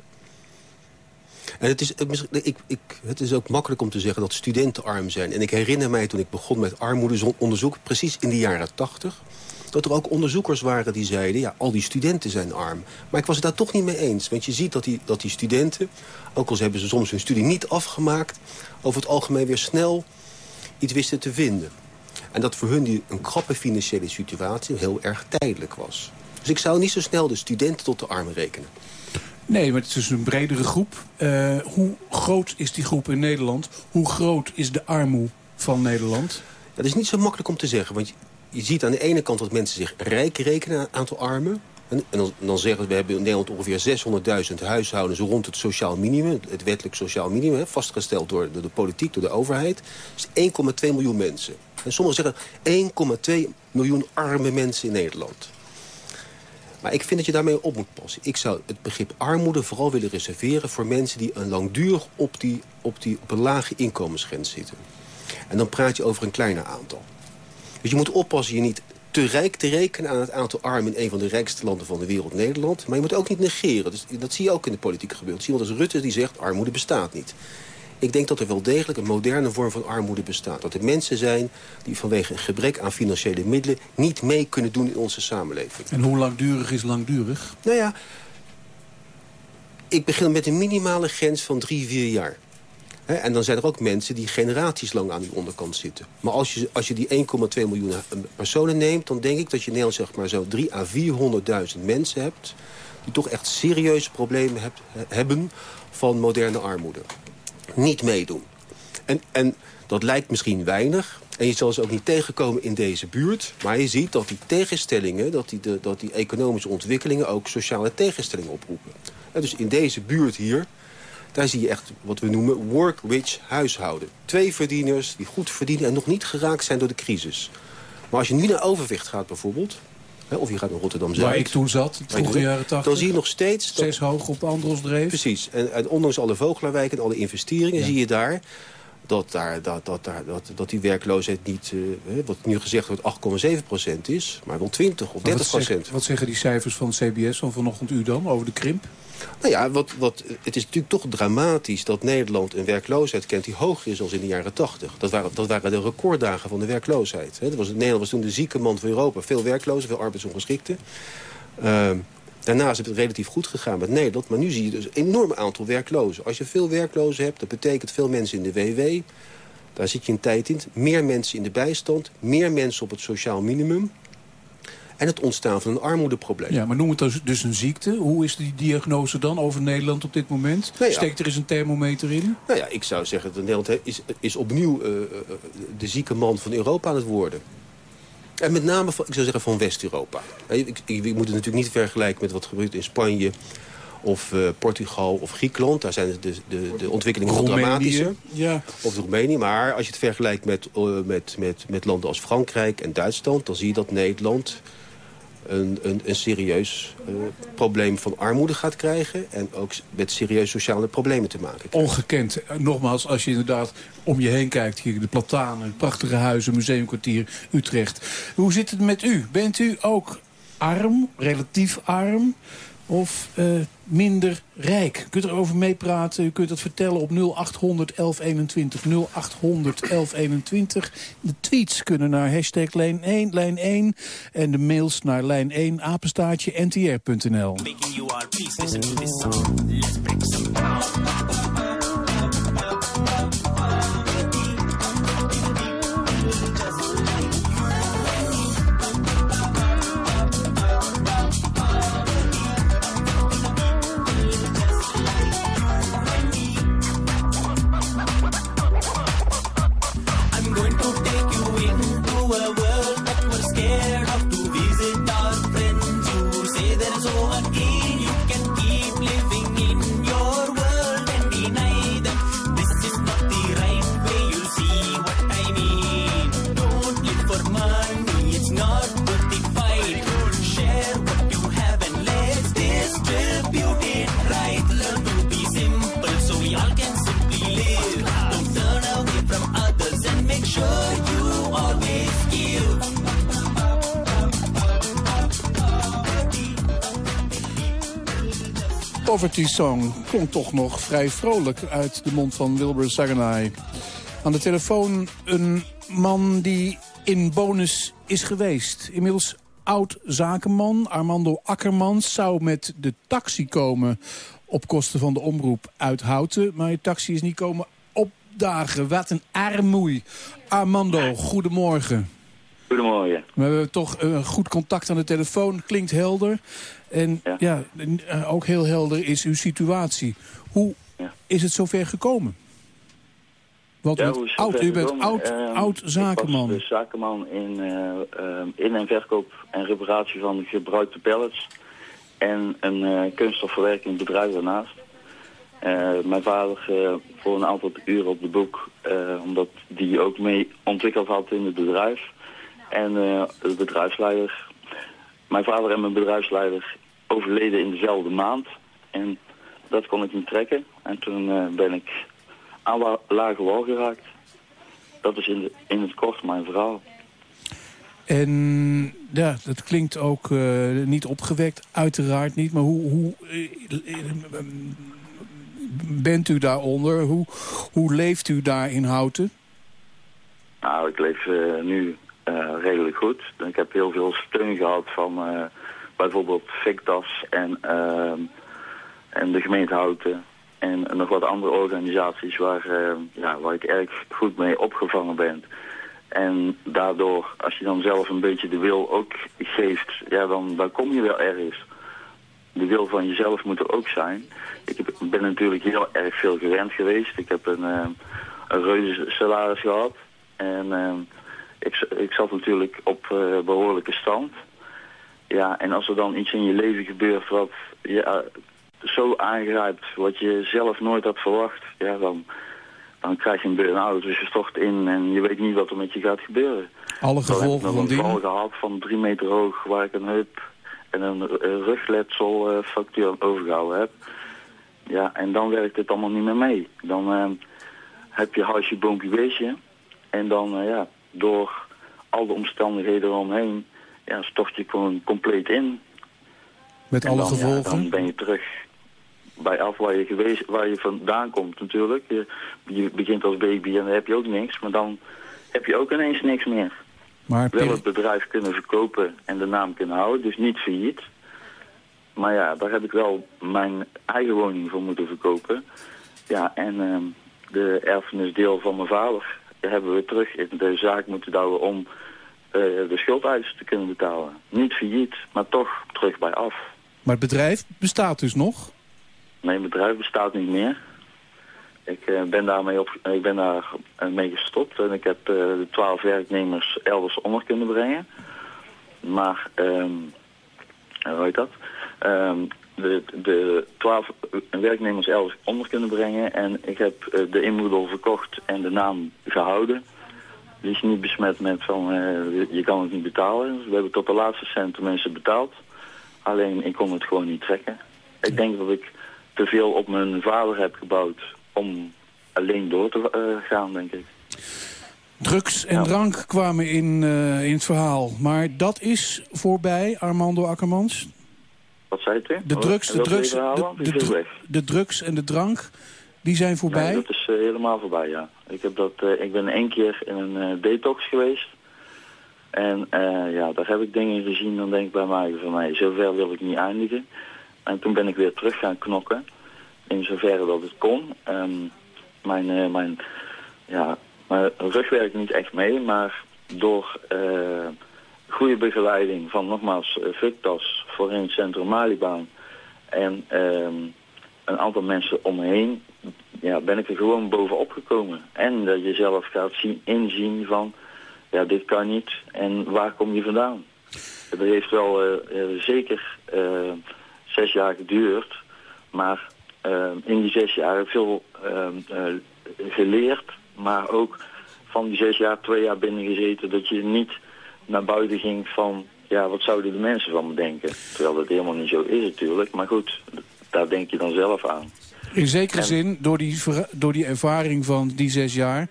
En het is, ik, ik, het is ook makkelijk om te zeggen dat studenten arm zijn. En ik herinner mij toen ik begon met armoedeonderzoek... precies in de jaren tachtig... dat er ook onderzoekers waren die zeiden... ja, al die studenten zijn arm. Maar ik was het daar toch niet mee eens. Want je ziet dat die, dat die studenten, ook al hebben ze soms hun studie niet afgemaakt... over het algemeen weer snel iets wisten te vinden. En dat voor hun die een krappe financiële situatie heel erg tijdelijk was. Dus ik zou niet zo snel de studenten tot de armen rekenen. Nee, maar het is dus een bredere groep. Uh, hoe groot is die groep in Nederland? Hoe groot is de armoede van Nederland? Ja, dat is niet zo makkelijk om te zeggen. Want je, je ziet aan de ene kant dat mensen zich rijk rekenen aan het aantal armen. En, dan, dan, zeggen we, hebben in Nederland ongeveer 600.000 huishoudens rond het sociaal minimum. Het wettelijk sociaal minimum, vastgesteld door de, politiek, door de overheid. Is 1,2 miljoen mensen. En sommigen zeggen 1,2 miljoen arme mensen in Nederland. Maar ik vind dat je daarmee op moet passen. Ik zou het begrip armoede vooral willen reserveren... voor mensen die een langdurig op, die, op, die, op een lage inkomensgrens zitten. En dan praat je over een kleiner aantal. Dus je moet oppassen je niet te rijk te rekenen aan het aantal armen... in een van de rijkste landen van de wereld, Nederland. Maar je moet ook niet negeren. Dus dat zie je ook in de politiek gebeuren. Zie je als Rutte die zegt, armoede bestaat niet. Ik denk dat er wel degelijk een moderne vorm van armoede bestaat. Dat er mensen zijn die vanwege een gebrek aan financiële middelen... niet mee kunnen doen in onze samenleving. En hoe langdurig is langdurig? Nou ja, ik begin met een minimale grens van drie, vier jaar. En dan zijn er ook mensen die generaties lang aan die onderkant zitten. Maar als je, als je die 1,2 miljoen personen neemt... dan denk ik dat je in Nederland zeg maar zo 3 à 400.000 mensen hebt... die toch echt serieuze problemen hebben van moderne armoede niet meedoen. En, en dat lijkt misschien weinig. En je zal ze ook niet tegenkomen in deze buurt. Maar je ziet dat die tegenstellingen, dat die, dat die economische ontwikkelingen... ook sociale tegenstellingen oproepen. En dus in deze buurt hier, daar zie je echt wat we noemen work-rich huishouden. Twee verdieners die goed verdienen en nog niet geraakt zijn door de crisis. Maar als je nu naar Overwicht gaat bijvoorbeeld... Of je gaat naar Rotterdam-Zuid. Waar ik toen zat, vroege jaren 80. Dan zie je nog steeds... Steeds hoog op de Androsdreef. Precies. En, en ondanks alle vogelaarwijken en alle investeringen zie je daar... Dat, daar, dat, dat, dat, dat die werkloosheid niet, uh, wat nu gezegd wordt, 8,7 procent is... maar wel 20 of 30 procent. Wat zeggen die cijfers van het CBS van vanochtend u dan over de krimp? Nou ja, wat, wat, het is natuurlijk toch dramatisch dat Nederland een werkloosheid kent... die hoger is dan in de jaren 80. Dat waren, dat waren de recorddagen van de werkloosheid. Dat was, Nederland was toen de zieke man van Europa. Veel werklozen, veel arbeidsongeschikten. Uh, daarnaast is het relatief goed gegaan met Nederland. Maar nu zie je dus een enorm aantal werklozen. Als je veel werklozen hebt, dat betekent veel mensen in de WW. Daar zit je een tijd in. Meer mensen in de bijstand. Meer mensen op het sociaal minimum en het ontstaan van een armoedeprobleem. Ja, maar noem het dus, een ziekte. Hoe is die diagnose dan over Nederland op dit moment? Nou Steekt er eens een thermometer in? Nou ja, ik zou zeggen dat Nederland is, is opnieuw uh, de zieke man van Europa aan het worden. En met name, van, ik zou zeggen, van West-Europa. Ik, ik, ik, moet het natuurlijk niet vergelijken met wat gebeurt in Spanje of uh, Portugal of Griekenland. Daar zijn de, de, de ontwikkelingen veel dramatischer. Ja. Of Roemenië. Maar als je het vergelijkt met, uh, met, met, met landen als Frankrijk en Duitsland... dan zie je dat Nederland een, een, een serieus uh, probleem van armoede gaat krijgen... en ook met serieus sociale problemen te maken. Ongekend. Nogmaals, als je inderdaad om je heen kijkt... hier de platanen, prachtige huizen, museumkwartier, Utrecht. Hoe zit het met u? Bent u ook arm, relatief arm... of uh, minder rijk? U kunt erover meepraten, u kunt het vertellen op 0800 1121. 0800 1121. De tweets kunnen naar hashtag lijn 1, lijn 1. En de mails naar lijn 1, apenstaartje, ntr.nl. Poverty Song klonk toch nog vrij vrolijk uit de mond van Wilbur Saganai. Aan de telefoon een man die in bonus is geweest. Inmiddels oud-zakenman. Armando Akkermans zou met de taxi komen op kosten van de omroep uit Houten. Maar je taxi is niet komen opdagen. Wat een armoei. Armando, goedemorgen. Goedemorgen. We hebben toch uh, goed contact aan de telefoon. Klinkt helder. En ja, ja uh, ook heel helder is uw situatie. Hoe ja. is het zover gekomen? Want ja, u oud, u bent oud, uh, oud zakenman. Ik zakenman in in- en verkoop en reparatie van gebruikte pallets. En een kunststofverwerking bedrijf daarnaast. mijn vader voor een aantal uren op de boek, omdat die ook mee ontwikkeld had in het bedrijf. En de bedrijfsleider, mijn vader en mijn bedrijfsleider overleden in dezelfde maand. En dat kon ik niet trekken. En toen uh, ben ik aan la lage wal geraakt. Dat is in, de, in het kort mijn verhaal. En ja, dat klinkt ook uh, niet opgewekt, uiteraard niet. Maar hoe, hoe uh, bent u daaronder? Hoe, hoe leeft u daar in Houten? Nou, ik leef nu redelijk goed. Ik heb heel veel steun gehad van bijvoorbeeld Victas en, uh, en de gemeente Houten. En nog wat andere organisaties waar, uh, ja, waar ik erg goed mee opgevangen ben. En daardoor, als je dan zelf een beetje de wil ook geeft, ja, dan, dan kom je wel ergens. De wil van jezelf moet er ook zijn. Ik heb, ben natuurlijk heel erg veel gewend geweest. Ik heb een, uh, een reuze salaris gehad. En ik, ik zat natuurlijk op behoorlijke stand. Ja, en als er dan iets in je leven gebeurt wat ja, zo aangrijpt, wat je zelf nooit had verwacht, ja, dan, dan krijg je een burn-out. Dus je stort in en je weet niet wat er met je gaat gebeuren. Alle gevolgen van die? Ik heb een gehad van drie meter hoog, waar ik een heup en een rugletsel uh, fractuur overgehouden heb. Ja, en dan werkt het allemaal niet meer mee. Dan uh, heb je huisje, boompje, beestje. En dan, uh, ja, door al de omstandigheden eromheen ja, stort je gewoon compleet in. Met alle dan, gevolgen? Ja, dan ben je terug bij af waar je, geweest, waar je vandaan komt natuurlijk. Je, je, begint als baby en dan heb je ook niks. Maar dan heb je ook ineens niks meer. Maar Wel het bedrijf kunnen verkopen en de naam kunnen houden. Dus niet failliet. Maar ja, daar heb ik wel mijn eigen woning voor moeten verkopen. Ja, en uh, de erfenisdeel van mijn vader hebben we terug in de zaak moeten douwen om de schuldeisen te kunnen betalen. Niet failliet, maar toch terug bij af. Maar het bedrijf bestaat dus nog? Nee, het bedrijf bestaat niet meer. Ik uh, ben daarmee op, ik ben daar mee gestopt en ik heb de twaalf werknemers elders onder kunnen brengen. Maar, um, hoe heet dat? Um, de, de twaalf werknemers elders onder kunnen brengen en ik heb uh, de inboedel verkocht en de naam gehouden. Die is niet besmet met van uh, je kan het niet betalen. Dus we hebben tot de laatste cent de mensen betaald. Alleen ik kon het gewoon niet trekken. Ik denk dat ik te veel op mijn vader heb gebouwd om alleen door te uh, gaan, denk ik. Drugs en ja. drank kwamen in, uh, in het verhaal. Maar dat is voorbij, Armando Akkermans? Wat zei u? De drugs, de, drugs, de, de, de, de drugs en de drank, die zijn voorbij? Nee, dat is uh, helemaal voorbij, ja. Ik, heb dat, uh, ik ben één keer in een uh, detox geweest. En ja, daar heb ik dingen gezien, dan denk ik bij mij van mij, zover wil ik niet eindigen. En toen ben ik weer terug gaan knokken, in zoverre dat het kon. Um, mijn, mijn, ja, mijn rug werkt niet echt mee, maar door goede begeleiding van nogmaals Victas, voorheen Centrum Malibaan en um, een aantal mensen om me heen, ja, ben ik er gewoon bovenop gekomen. En dat je zelf gaat zien, inzien van, ja, dit kan niet en waar kom je vandaan? Dat heeft wel uh, uh, zeker zes jaar geduurd, maar in die zes jaar heb ik veel geleerd, maar ook van die zes jaar twee jaar binnen gezeten dat je niet naar buiten ging van, ja, wat zouden de mensen van me denken? Terwijl dat helemaal niet zo is natuurlijk, maar goed, daar denk je dan zelf aan. In zekere en... zin, door die, door die ervaring van die zes jaar...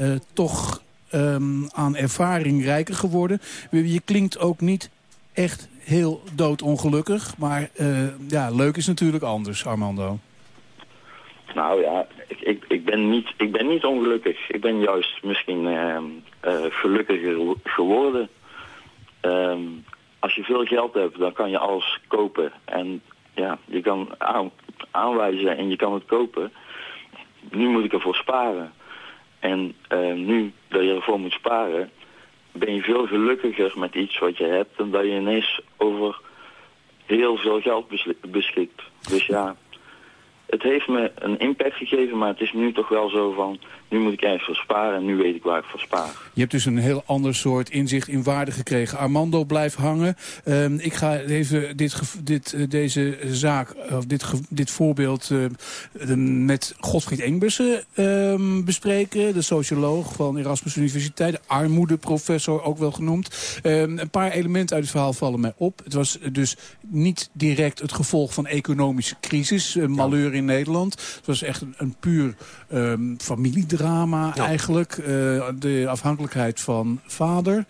Uh, toch um, aan ervaring rijker geworden. Je klinkt ook niet echt heel doodongelukkig. Maar uh, ja, leuk is natuurlijk anders, Armando. Nou ja, ik, ik, ik, ben, niet, ik ben niet ongelukkig. Ik ben juist misschien uh, uh, gelukkiger geworden. Um, als je veel geld hebt, dan kan je alles kopen. En ja, je kan aan, aanwijzen en je kan het kopen. Nu moet ik ervoor sparen. En eh, nu dat je ervoor moet sparen, ben je veel gelukkiger met iets wat je hebt... dan dat je ineens over heel veel geld beschikt. Dus ja, het heeft me een impact gegeven, maar het is nu toch wel zo van... nu moet ik ergens voor sparen en nu weet ik waar ik voor spaar. Je hebt dus een heel ander soort inzicht in waarde gekregen. Armando blijft hangen. Ehm, ik ga even dit, dit, eh, deze zaak, of dit, dit voorbeeld eh, de- met Godfried Engbussen ehm, bespreken. De socioloog van Erasmus Universiteit. De armoedeprofessor ook wel genoemd. Ehm, een paar elementen uit het verhaal vallen mij op. Het was dus niet direct het gevolg van economische crisis. Een malheur in Nederland. Het was echt een, een puur familiedrama eigenlijk. Eh, de afhankelijkheid van vader.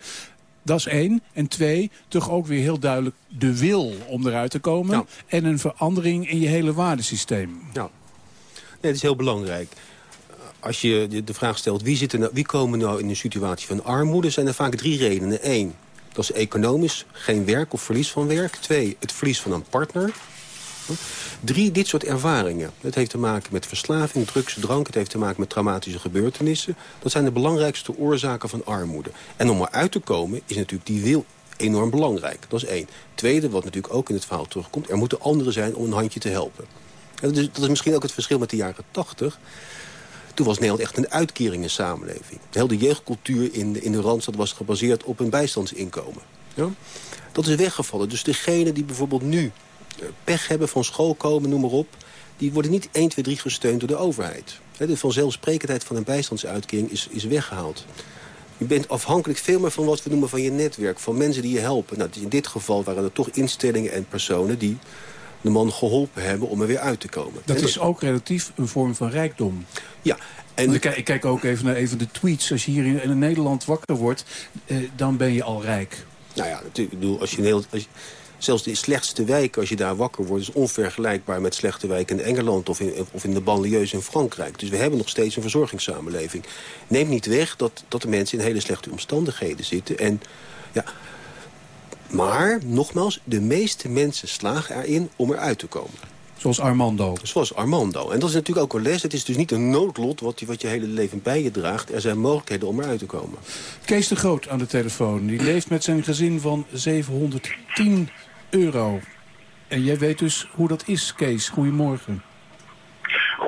Dat is één. En twee, toch ook weer heel duidelijk de wil om eruit te komen. En een verandering in je hele waardesysteem. Ja. Nee, het is heel belangrijk. Als je de- de vraag stelt, wie, zit er nou, wie komen nou in een situatie van armoede... zijn er vaak drie redenen. Eén, dat is economisch, geen werk of verlies van werk. Twee, het verlies van een partner. Drie, dit soort ervaringen. Het heeft te maken met verslaving, drugs, drank. Het heeft te maken met traumatische gebeurtenissen. Dat zijn de belangrijkste oorzaken van armoede. En om eruit te komen is natuurlijk die wil enorm belangrijk. Dat is één. Tweede, wat natuurlijk ook in het verhaal terugkomt... er moeten anderen zijn om een handje te helpen. En dat, is, misschien ook het verschil met de jaren tachtig. Toen was Nederland echt een uitkeringensamenleving. De hele jeugdcultuur in de, in de Randstad was gebaseerd op een bijstandsinkomen. Ja? Dat is weggevallen. Dus degenen die bijvoorbeeld nu pech hebben van school komen, noem maar op... die worden niet 1, 2, 3 gesteund door de overheid. De vanzelfsprekendheid van een bijstandsuitkering is, is weggehaald. Je bent afhankelijk veel meer van wat we noemen van je netwerk. Van mensen die je helpen. Nou, in dit geval waren er toch instellingen en personen... die de man geholpen hebben om er weer uit te komen. Dat is ook relatief een vorm van rijkdom. Ja. En ik, kijk, ik kijk ook even naar even de tweets. Als je hier in, in Nederland wakker wordt, eh, dan ben je al rijk. Nou ja, natuurlijk, ik bedoel, als je. Als je, zelfs de slechtste wijken, als je daar wakker wordt... is onvergelijkbaar met slechte wijken in Engeland... of in, of in de banlieues in Frankrijk. Dus we hebben nog steeds een verzorgingssamenleving. Neemt niet weg dat, dat de mensen in hele slechte omstandigheden zitten. En ja... Maar, nogmaals, de meeste mensen slagen erin om eruit te komen. Zoals Armando. Zoals Armando. En dat is natuurlijk ook een les. Het is dus niet een noodlot wat je, wat je hele leven bij je draagt. Er zijn mogelijkheden om eruit te komen. Kees de Groot aan de telefoon. Die leeft met zijn gezin van 710 euro. En jij weet dus hoe dat is, Kees. Goedemorgen.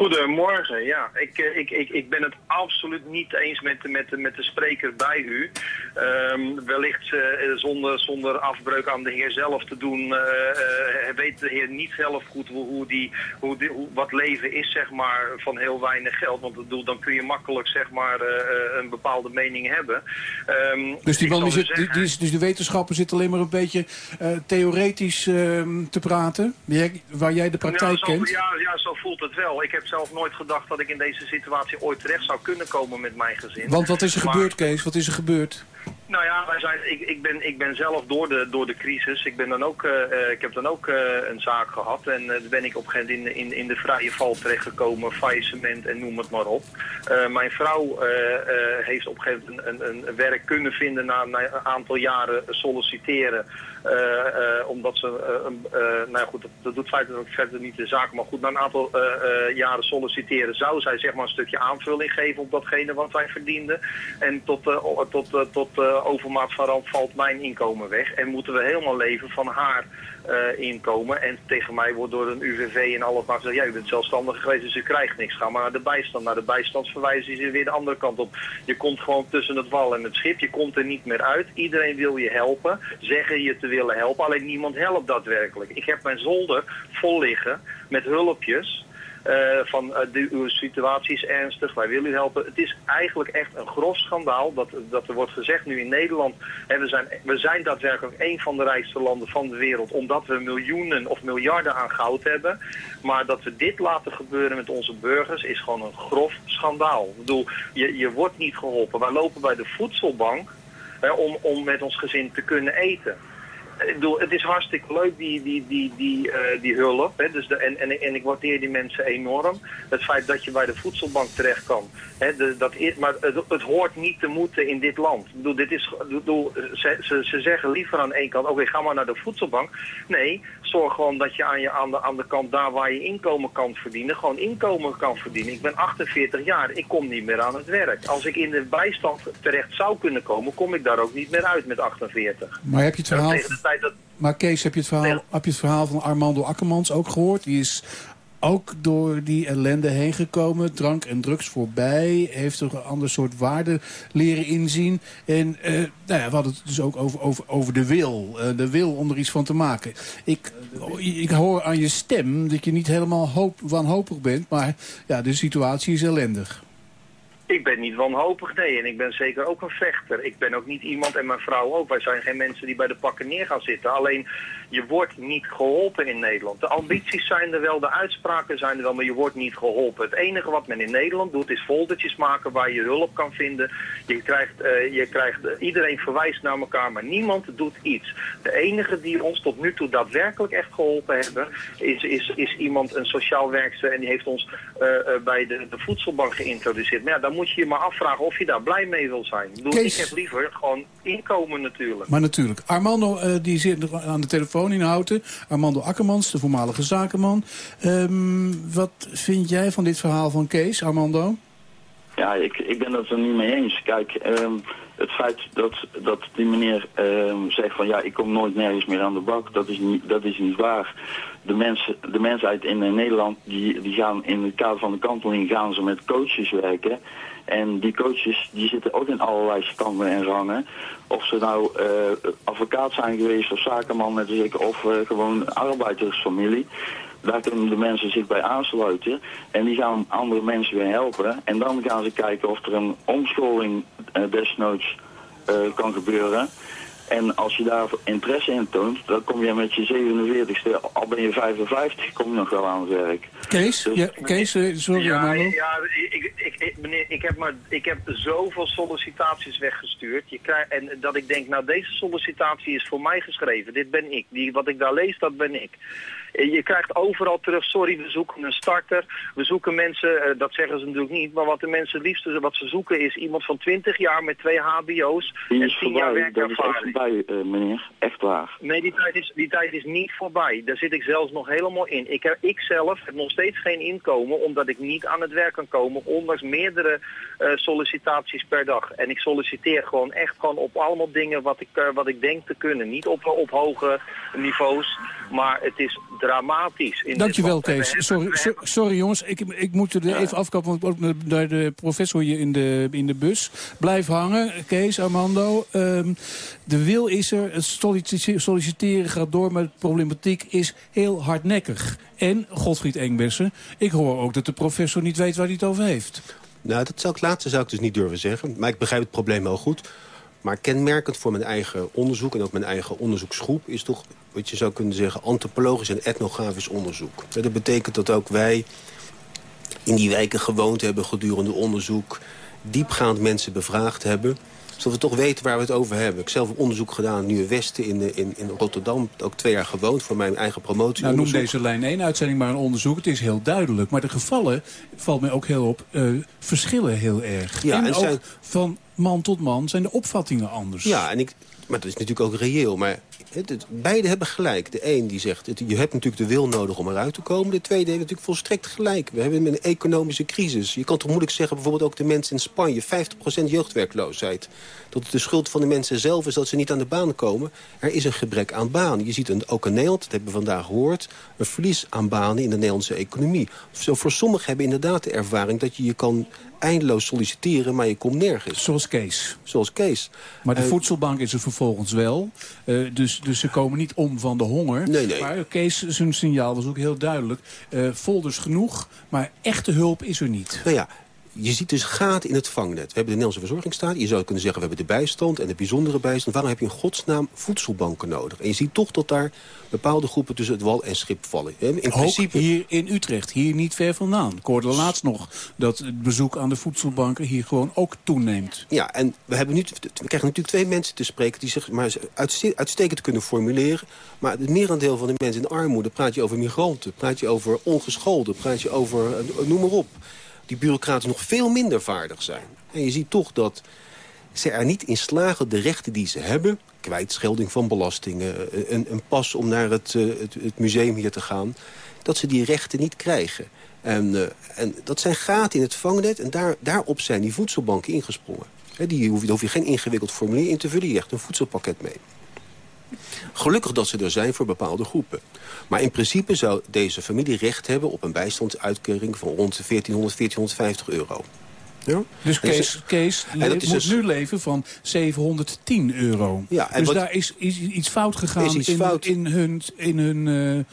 Goedemorgen, ja. Ik, eh, ik, ik, ik ben het absoluut niet eens met, de- met, met de spreker bij u. Ehm, wellicht eh, zonder, zonder afbreuk aan de heer zelf te doen, eh, weet de heer niet zelf goed hoe, hoe die, hoe die, hoe, wat leven is, zeg maar, van heel weinig geld. Want bedoel, dan kun je makkelijk, zeg maar, een bepaalde mening hebben. Ehm, Dus, die man, die u zit, die, zeggen- die is, dus de wetenschapper zit alleen maar een beetje theoretisch ehm, te praten. Waar jij de praktijk Nou, zo, kent. Ja, ja, zo voelt het wel. Ik heb zelf nooit gedacht dat ik in deze situatie ooit terecht zou kunnen komen met mijn gezin. Want wat is er Maar- gebeurd, Kees? Wat is er gebeurd? Nou ja, wij zijn, ik, ik, ben, ik ben zelf door de, door de crisis, ik, ben dan ook, eh, eh, ik heb dan ook eh, een zaak gehad en dan ben ik op een gegeven moment in, in, in de vrije val terechtgekomen, faillissement en noem het maar op. Mijn vrouw heeft op een gegeven moment een, een, een werk kunnen vinden na, na een aantal jaren solliciteren. Eh, eh, omdat ze, eh, nou goed, dat, dat doet feitelijk verder niet de zaak, maar goed, na een aantal jaren solliciteren zou zij zeg maar een stukje aanvulling geven op datgene wat wij verdienden. En tot, tot, tot overmaat van ramp valt mijn inkomen weg. En moeten we helemaal leven van haar eh, inkomen. En tegen mij wordt door een UVV en alles maar gezegd, ja, u bent zelfstandig geweest, dus u krijgt niks. Ga maar naar de bijstand. Naar de bijstandsverwijzing is weer de andere kant op. Je komt gewoon tussen het wal en het schip. Je komt er niet meer uit. Iedereen wil je helpen. Zeggen je te willen helpen. Alleen niemand helpt daadwerkelijk. Ik heb mijn zolder vol liggen met hulpjes. Eh, van eh, de, uw situatie is ernstig, wij willen u helpen. Het is eigenlijk echt een grof schandaal dat, dat er wordt gezegd nu in Nederland. Hè, we, zijn, we zijn daadwerkelijk een van de rijkste landen van de wereld omdat we miljoenen of miljarden aan goud hebben. Maar dat we dit laten gebeuren met onze burgers is gewoon een grof schandaal. Ik bedoel, je, je wordt niet geholpen. Wij lopen bij de voedselbank hè, om, om met ons gezin te kunnen eten. Ik bedoel, het is hartstikke leuk, die, die, die, die, eh, die hulp. Hè? Dus de, en, en, en ik waardeer die mensen enorm. Het feit dat je bij de voedselbank terecht kan. Hè? Dat maar het, hoort niet te moeten in dit land. Ik bedoel, dit is, bedoel, ze, ze, ze zeggen liever aan één kant, oké, ga maar naar de voedselbank. Nee, zorg gewoon dat je aan, je aan, de, aan de kant daar waar je inkomen kan verdienen, gewoon inkomen kan verdienen. Ik ben 48 jaar, ik kom niet meer aan het werk. Als ik in de bijstand terecht zou kunnen komen, kom ik daar ook niet meer uit met 48. Maar heb je het verhaal... Maar Kees, heb je, het verhaal, heb je het verhaal van Armando Akkermans ook gehoord? Die is ook door die ellende heen gekomen. Drank en drugs voorbij. Heeft toch een ander soort waarde leren inzien. En eh, nou ja, we hadden het dus ook over, over, over de wil. Eh, de wil om er iets van te maken. Ik, ik hoor aan je stem dat je niet helemaal hoop, wanhopig bent. Maar ja, de situatie is ellendig. Ik ben niet wanhopig, nee. En ik ben zeker ook een vechter. Ik ben ook niet iemand, en mijn vrouw ook. Wij zijn geen mensen die bij de pakken neer gaan zitten. Alleen, je wordt niet geholpen in Nederland. De ambities zijn er wel, de uitspraken zijn er wel, maar je wordt niet geholpen. Het enige wat men in Nederland doet, is foldertjes maken waar je hulp kan vinden. Je krijgt, eh, je krijgt eh, iedereen verwijst naar elkaar, maar niemand doet iets. De enige die ons tot nu toe daadwerkelijk echt geholpen hebben, is, is, is iemand, een sociaal werkster, en die heeft ons eh, bij de, de voedselbank geïntroduceerd. Maar ja, dan moet je je maar afvragen of je daar blij mee wil zijn. Ik, bedoel, Kees. ik heb liever gewoon inkomen natuurlijk. Maar natuurlijk. Armando die zit nog aan de telefoon Armando Akkermans, de voormalige zakenman. Ehm, wat vind jij van dit verhaal van Kees, Armando? Ja, ik, ik ben het er niet mee eens. Kijk, ehm, het feit dat, dat die meneer ehm, zegt van ja, ik kom nooit nergens meer aan de bak, dat is niet, dat is niet waar. De, mensen, de mensheid in eh, Nederland, die, die gaan in het kader van de kanteling gaan ze met coaches werken. En die coaches die zitten ook in allerlei standen en rangen. Of ze nou eh, advocaat zijn geweest of zakenman net als of eh, gewoon arbeidersfamilie. Daar kunnen de mensen zich bij aansluiten. En die gaan andere mensen weer helpen. En dan gaan ze kijken of er een omscholing eh, desnoods eh, kan gebeuren. En als je daar interesse in toont, dan kom je met je 47ste, al ben je 55, kom je nog wel aan het werk. Kees? Dus- Ja, Kees, eh, sorry Ja, ja ik, ik, ik, meneer, ik, heb maar, ik heb zoveel sollicitaties weggestuurd. Je krijgt, en dat ik denk, nou deze sollicitatie is voor mij geschreven. Dit ben ik. Die, wat ik daar lees, dat ben ik. Eh, Je krijgt overal terug, sorry, we zoeken een starter. We zoeken mensen, eh, dat zeggen ze natuurlijk niet. Maar wat de mensen het liefst wat ze zoeken is iemand van 20 jaar met twee hbo's Die en is 10 jaar dat is echt werkervaring. voorbij, eh, meneer. Echt waar. Nee, die tijd, is, die tijd is niet voorbij. Daar zit ik zelfs nog helemaal in. Ik, heb, ik zelf heb nog steeds geen inkomen omdat ik niet aan het werk kan komen, ondanks meerdere sollicitaties per dag. En ik solliciteer gewoon echt gewoon op allemaal dingen wat ik, eh, wat ik denk te kunnen. Niet op, op hoge niveaus, maar het is dramatisch. In Dankjewel Kees. Sorry, so- sorry jongens, ik, ik moet er even afkappen, want ook naar de professor hier in de, in de bus. Blijf hangen, Kees, Armando. Ehm, de wil is er, het sollicite- solliciteren gaat door, maar de problematiek is heel hardnekkig. En, Godfried Engbessen, ik hoor ook dat de professor niet weet waar hij het over heeft. Nou, dat zou ik laatste zou ik dus niet durven zeggen. Maar ik begrijp het probleem heel goed. Maar kenmerkend voor mijn eigen onderzoek en ook mijn eigen onderzoeksgroep... is toch, wat je zou kunnen zeggen, antropologisch en etnografisch onderzoek. Dat betekent dat ook wij in die wijken gewoond hebben gedurende onderzoek... diepgaand mensen bevraagd hebben zodat we toch weten waar we het over hebben. Ik heb zelf onderzoek gedaan in Nieuwe Westen in, eh, in, in Rotterdam. Ook twee jaar gewoond voor mijn eigen promotie. Nou, noem deze lijn 1 uitzending maar een onderzoek. Het is heel duidelijk. Maar de gevallen, valt mij ook heel op, eh, verschillen heel erg. Ja, en en ook zijn- van man tot man zijn de opvattingen anders. Ja, en ik, maar dat is natuurlijk ook reëel. Maar het, het- beide hebben gelijk. De een die zegt, het, je hebt natuurlijk de wil nodig om eruit te komen. De tweede heeft natuurlijk volstrekt gelijk. We hebben een economische crisis. Je kan toch moeilijk zeggen, bijvoorbeeld ook de mensen in Spanje... 50% jeugdwerkloosheid. Dat het de schuld van de mensen zelf is dat ze niet aan de baan komen. Er is een gebrek aan banen. Je ziet een, ook in Nederland, dat hebben we vandaag gehoord... een verlies aan banen in de Nederlandse economie. Zo, voor sommigen hebben inderdaad de ervaring dat je je kan eindeloos solliciteren... maar je komt nergens. Zoals Kees. Zoals Kees. Maar de Eh, voedselbank is er vervolgens wel. Eh, dus, dus ze komen niet om van de honger. Nee, nee. Maar Kees, zijn signaal was ook heel duidelijk. Eh folders genoeg, maar echte hulp is er niet. Nou ja, je ziet dus gaten in het vangnet. We hebben de Nederlandse verzorgingsstaat. Je zou kunnen zeggen, we hebben de bijstand en de bijzondere bijstand. Waarom heb je in godsnaam voedselbanken nodig? En je ziet toch dat daar bepaalde groepen tussen het wal en schip vallen. In Ook principe... hier in Utrecht, hier niet ver vandaan. Ik hoorde laatst nog dat het bezoek aan de voedselbanken hier gewoon ook toeneemt. Ja, en we, hebben nu, we krijgen natuurlijk twee mensen te spreken... die zich maar uitste- uitstekend kunnen formuleren. Maar het merendeel van de mensen in armoede... praat je over migranten, praat je over ongescholden... praat je over, eh, noem maar op. Die bureaucraten nog veel minder vaardig zijn. En je ziet toch dat ze er niet in slagen de rechten die ze hebben... kwijtschelding van belastingen, eh, een, een pas om naar het, eh, het, het museum hier te gaan... dat ze die rechten niet krijgen. En, eh, en dat zijn gaten in het vangnet en daar, daarop zijn die voedselbanken ingesprongen. Die hoef, daar hoef je geen ingewikkeld formulier in te vullen. Je krijgt een voedselpakket mee. Gelukkig dat ze er zijn voor bepaalde groepen. Maar in principe zou deze familie recht hebben op een bijstandsuitkering van rond de 1400, 1450 euro. Ja? Dus En Kees, Kees en le- dat is moet dus- nu leven van 710 euro. Ja, en dus wat- daar is, is iets fout gegaan Is iets in, fout. in hun, in hun eh,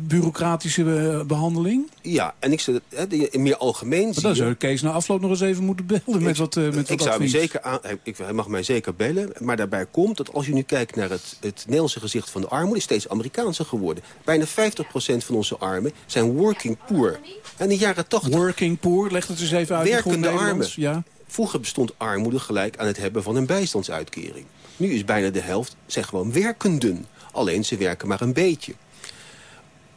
bureaucratische eh, behandeling. Ja, en ik hè, de- meer algemeen Maar dan zou Kees na afloop nog eens even moeten bellen met wat, eh, met wat ik zou hem advies. zeker aan, hij- ik, hij mag mij zeker bellen. Maar daarbij komt dat als je nu kijkt naar het, het Nederlandse gezicht van de armoede... is steeds Amerikaanser geworden. Bijna 50% van onze armen zijn working poor. En in de jaren 80... Working poor, leg het eens even uit in Werkende armen. Ja. Vroeger bestond armoede gelijk aan het hebben van een bijstandsuitkering. Nu is bijna de helft zijn gewoon werkenden. Alleen ze werken maar een beetje.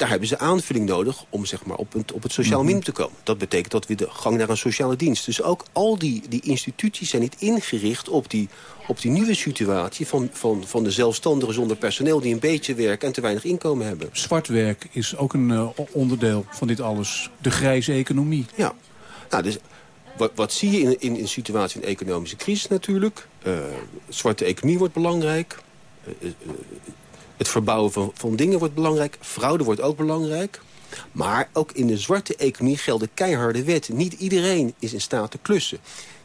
Daar hebben ze aanvulling nodig om zeg maar, op, het, op het sociaal minimum te komen. Dat betekent dat we de gang naar een sociale dienst. Dus ook al die, die instituties zijn niet ingericht op die, op die nieuwe situatie... Van, van, van de zelfstandigen zonder personeel die een beetje werken en te weinig inkomen hebben. Zwart werk is ook een eh, onderdeel van dit alles. De grijze economie. Ja, nou, dus wat, wat zie je in, in een situatie van economische crisis natuurlijk? Eh, zwarte economie wordt belangrijk. Eh, het verbouwen van, dingen wordt belangrijk. Fraude wordt ook belangrijk. Maar ook in de zwarte economie gelden keiharde wetten. Niet iedereen is in staat te klussen.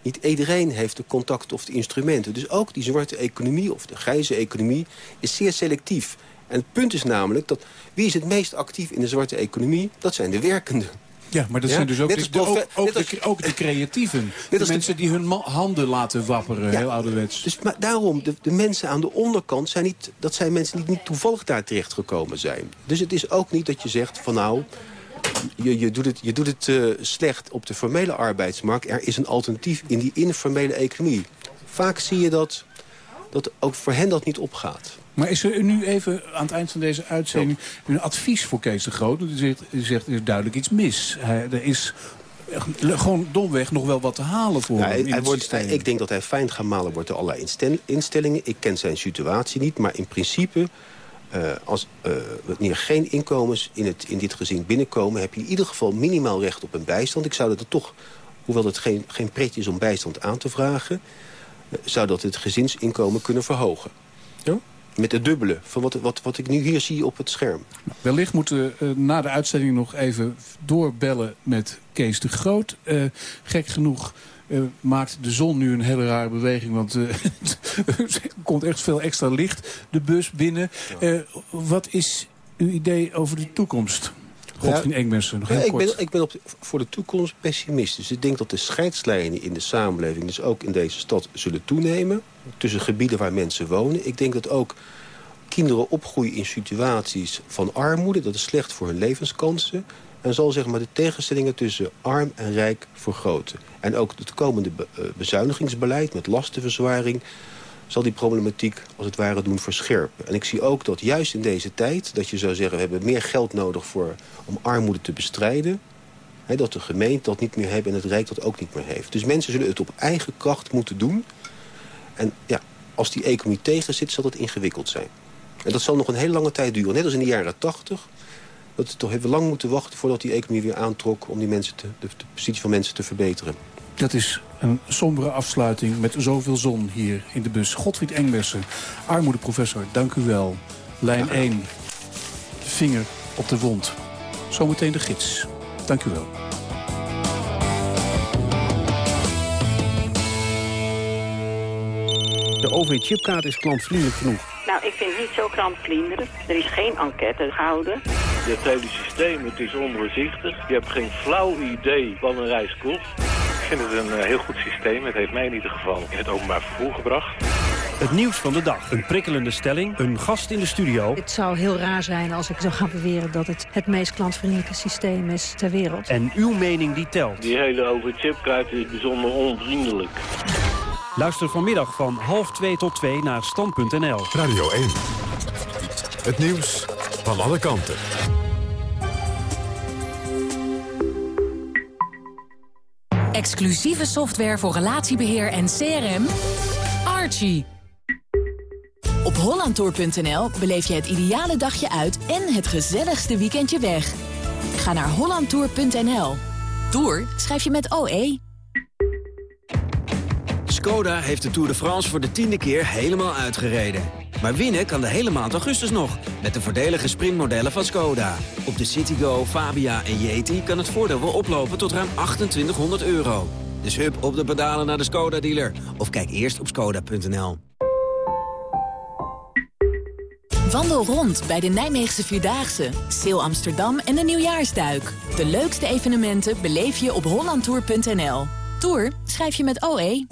Niet iedereen heeft de contact of de instrumenten. Dus ook die zwarte economie of de grijze economie is zeer selectief. En het punt is namelijk dat wie is het meest actief in de zwarte economie? Dat zijn de werkenden. Ja, maar dat zijn dus ook, de, ook, de, als- ook de creatieven. de mensen die hun handen laten wapperen, heel ouderwets. Dus maar daarom, de, de mensen aan de onderkant zijn niet... dat zijn mensen die niet toevallig daar terecht gekomen zijn. Dus het is ook niet dat je zegt van nou... je, je doet het, je doet het eh, slecht op de formele arbeidsmarkt. Er is een alternatief in die informele economie. Vaak zie je dat, dat ook voor hen dat niet opgaat. Maar is er nu even aan het eind van deze uitzending een advies voor Kees de Groot? U zegt, u zegt er is duidelijk iets mis. Hij, er is gewoon domweg nog wel wat te halen voor hem hij, hij ik denk dat hij fijn gemalen wordt door allerlei instel- instellingen. Ik ken zijn situatie niet, maar in principe... eh, als eh, wanneer geen inkomens in, het, in dit gezin binnenkomen... heb je in ieder geval minimaal recht op een bijstand. Ik zou dat er toch, hoewel het geen, geen pretje is om bijstand aan te vragen... eh, zou dat het gezinsinkomen kunnen verhogen. Met het dubbele van wat, wat, wat ik nu hier zie op het scherm. Wellicht moeten we eh, na de uitzending nog even doorbellen met Kees de Groot. Eh, gek genoeg eh, maakt de zon nu een hele rare beweging. Want er komt echt veel extra licht de bus binnen. Wat is uw idee over de toekomst? Godwin Engmersen, nog Ja, heel ik kort. ben, ik ben op de- voor de toekomst pessimistisch. Ik denk dat de scheidslijnen in de samenleving... dus ook in deze stad zullen toenemen. Tussen gebieden waar mensen wonen. Ik denk dat ook kinderen opgroeien in situaties van armoede. Dat is slecht voor hun levenskansen. En zal zeg maar, de tegenstellingen tussen arm en rijk vergroten. En ook het komende be- eh, bezuinigingsbeleid met lastenverzwaring zal die problematiek als het ware doen verscherpen. En ik zie ook dat juist in deze tijd... dat je zou zeggen, we hebben meer geld nodig voor, om armoede te bestrijden... Dat de gemeente dat niet meer heeft en het Rijk dat ook niet meer heeft. Dus mensen zullen het op eigen kracht moeten doen. En ja, als die economie tegen zit, zal dat ingewikkeld zijn. En dat zal nog een hele lange tijd duren. Net als in de jaren tachtig. Dat we toch even lang moeten wachten voordat die economie weer aantrok... om die mensen te, de, de positie van mensen te verbeteren. Dat is een sombere afsluiting met zoveel zon hier in de bus. Godfried Engbersen, armoedeprofessor, dank u wel. Lijn 1, vinger op de wond. Zometeen de gids. Dank u wel. De OV-chipkaart is klantvriendelijk genoeg. Nou, ik vind het niet zo krampvlienderig. Er is geen enquête gehouden. Het hele systeem het is ondoorzichtig. Je hebt geen flauw idee wat een reis kost. Vind het een heel goed systeem. Het heeft mij in ieder geval in het openbaar vervoer gebracht. Het nieuws van de dag. Een prikkelende stelling. Een gast in de studio. Het zou heel raar zijn als ik zou gaan beweren dat het het meest klantvriendelijke systeem is ter wereld. En uw mening die telt. Die hele over chipkaart is bijzonder onvriendelijk. Luister vanmiddag van half 2 tot 2 naar stand.nl. Radio 1. Het nieuws van alle kanten. Exclusieve software voor relatiebeheer en CRM. Archie. Op hollandtour.nl beleef je het ideale dagje uit en het gezelligste weekendje weg. Ga naar hollandtour.nl. Tour schrijf je met OE. Skoda heeft de Tour de France voor de tiende keer helemaal uitgereden. Maar winnen kan de hele maand augustus nog, met de voordelige sprintmodellen van Skoda. Op de Citigo, Fabia en Yeti kan het voordeel wel oplopen tot ruim 2800 euro. Dus hup op de pedalen naar de Skoda-dealer. Of kijk eerst op skoda.nl. Wandel rond bij de Nijmeegse Vierdaagse, Seel Amsterdam en de Nieuwjaarsduik. De leukste evenementen beleef je op hollandtour.nl. Tour schrijf je met OE.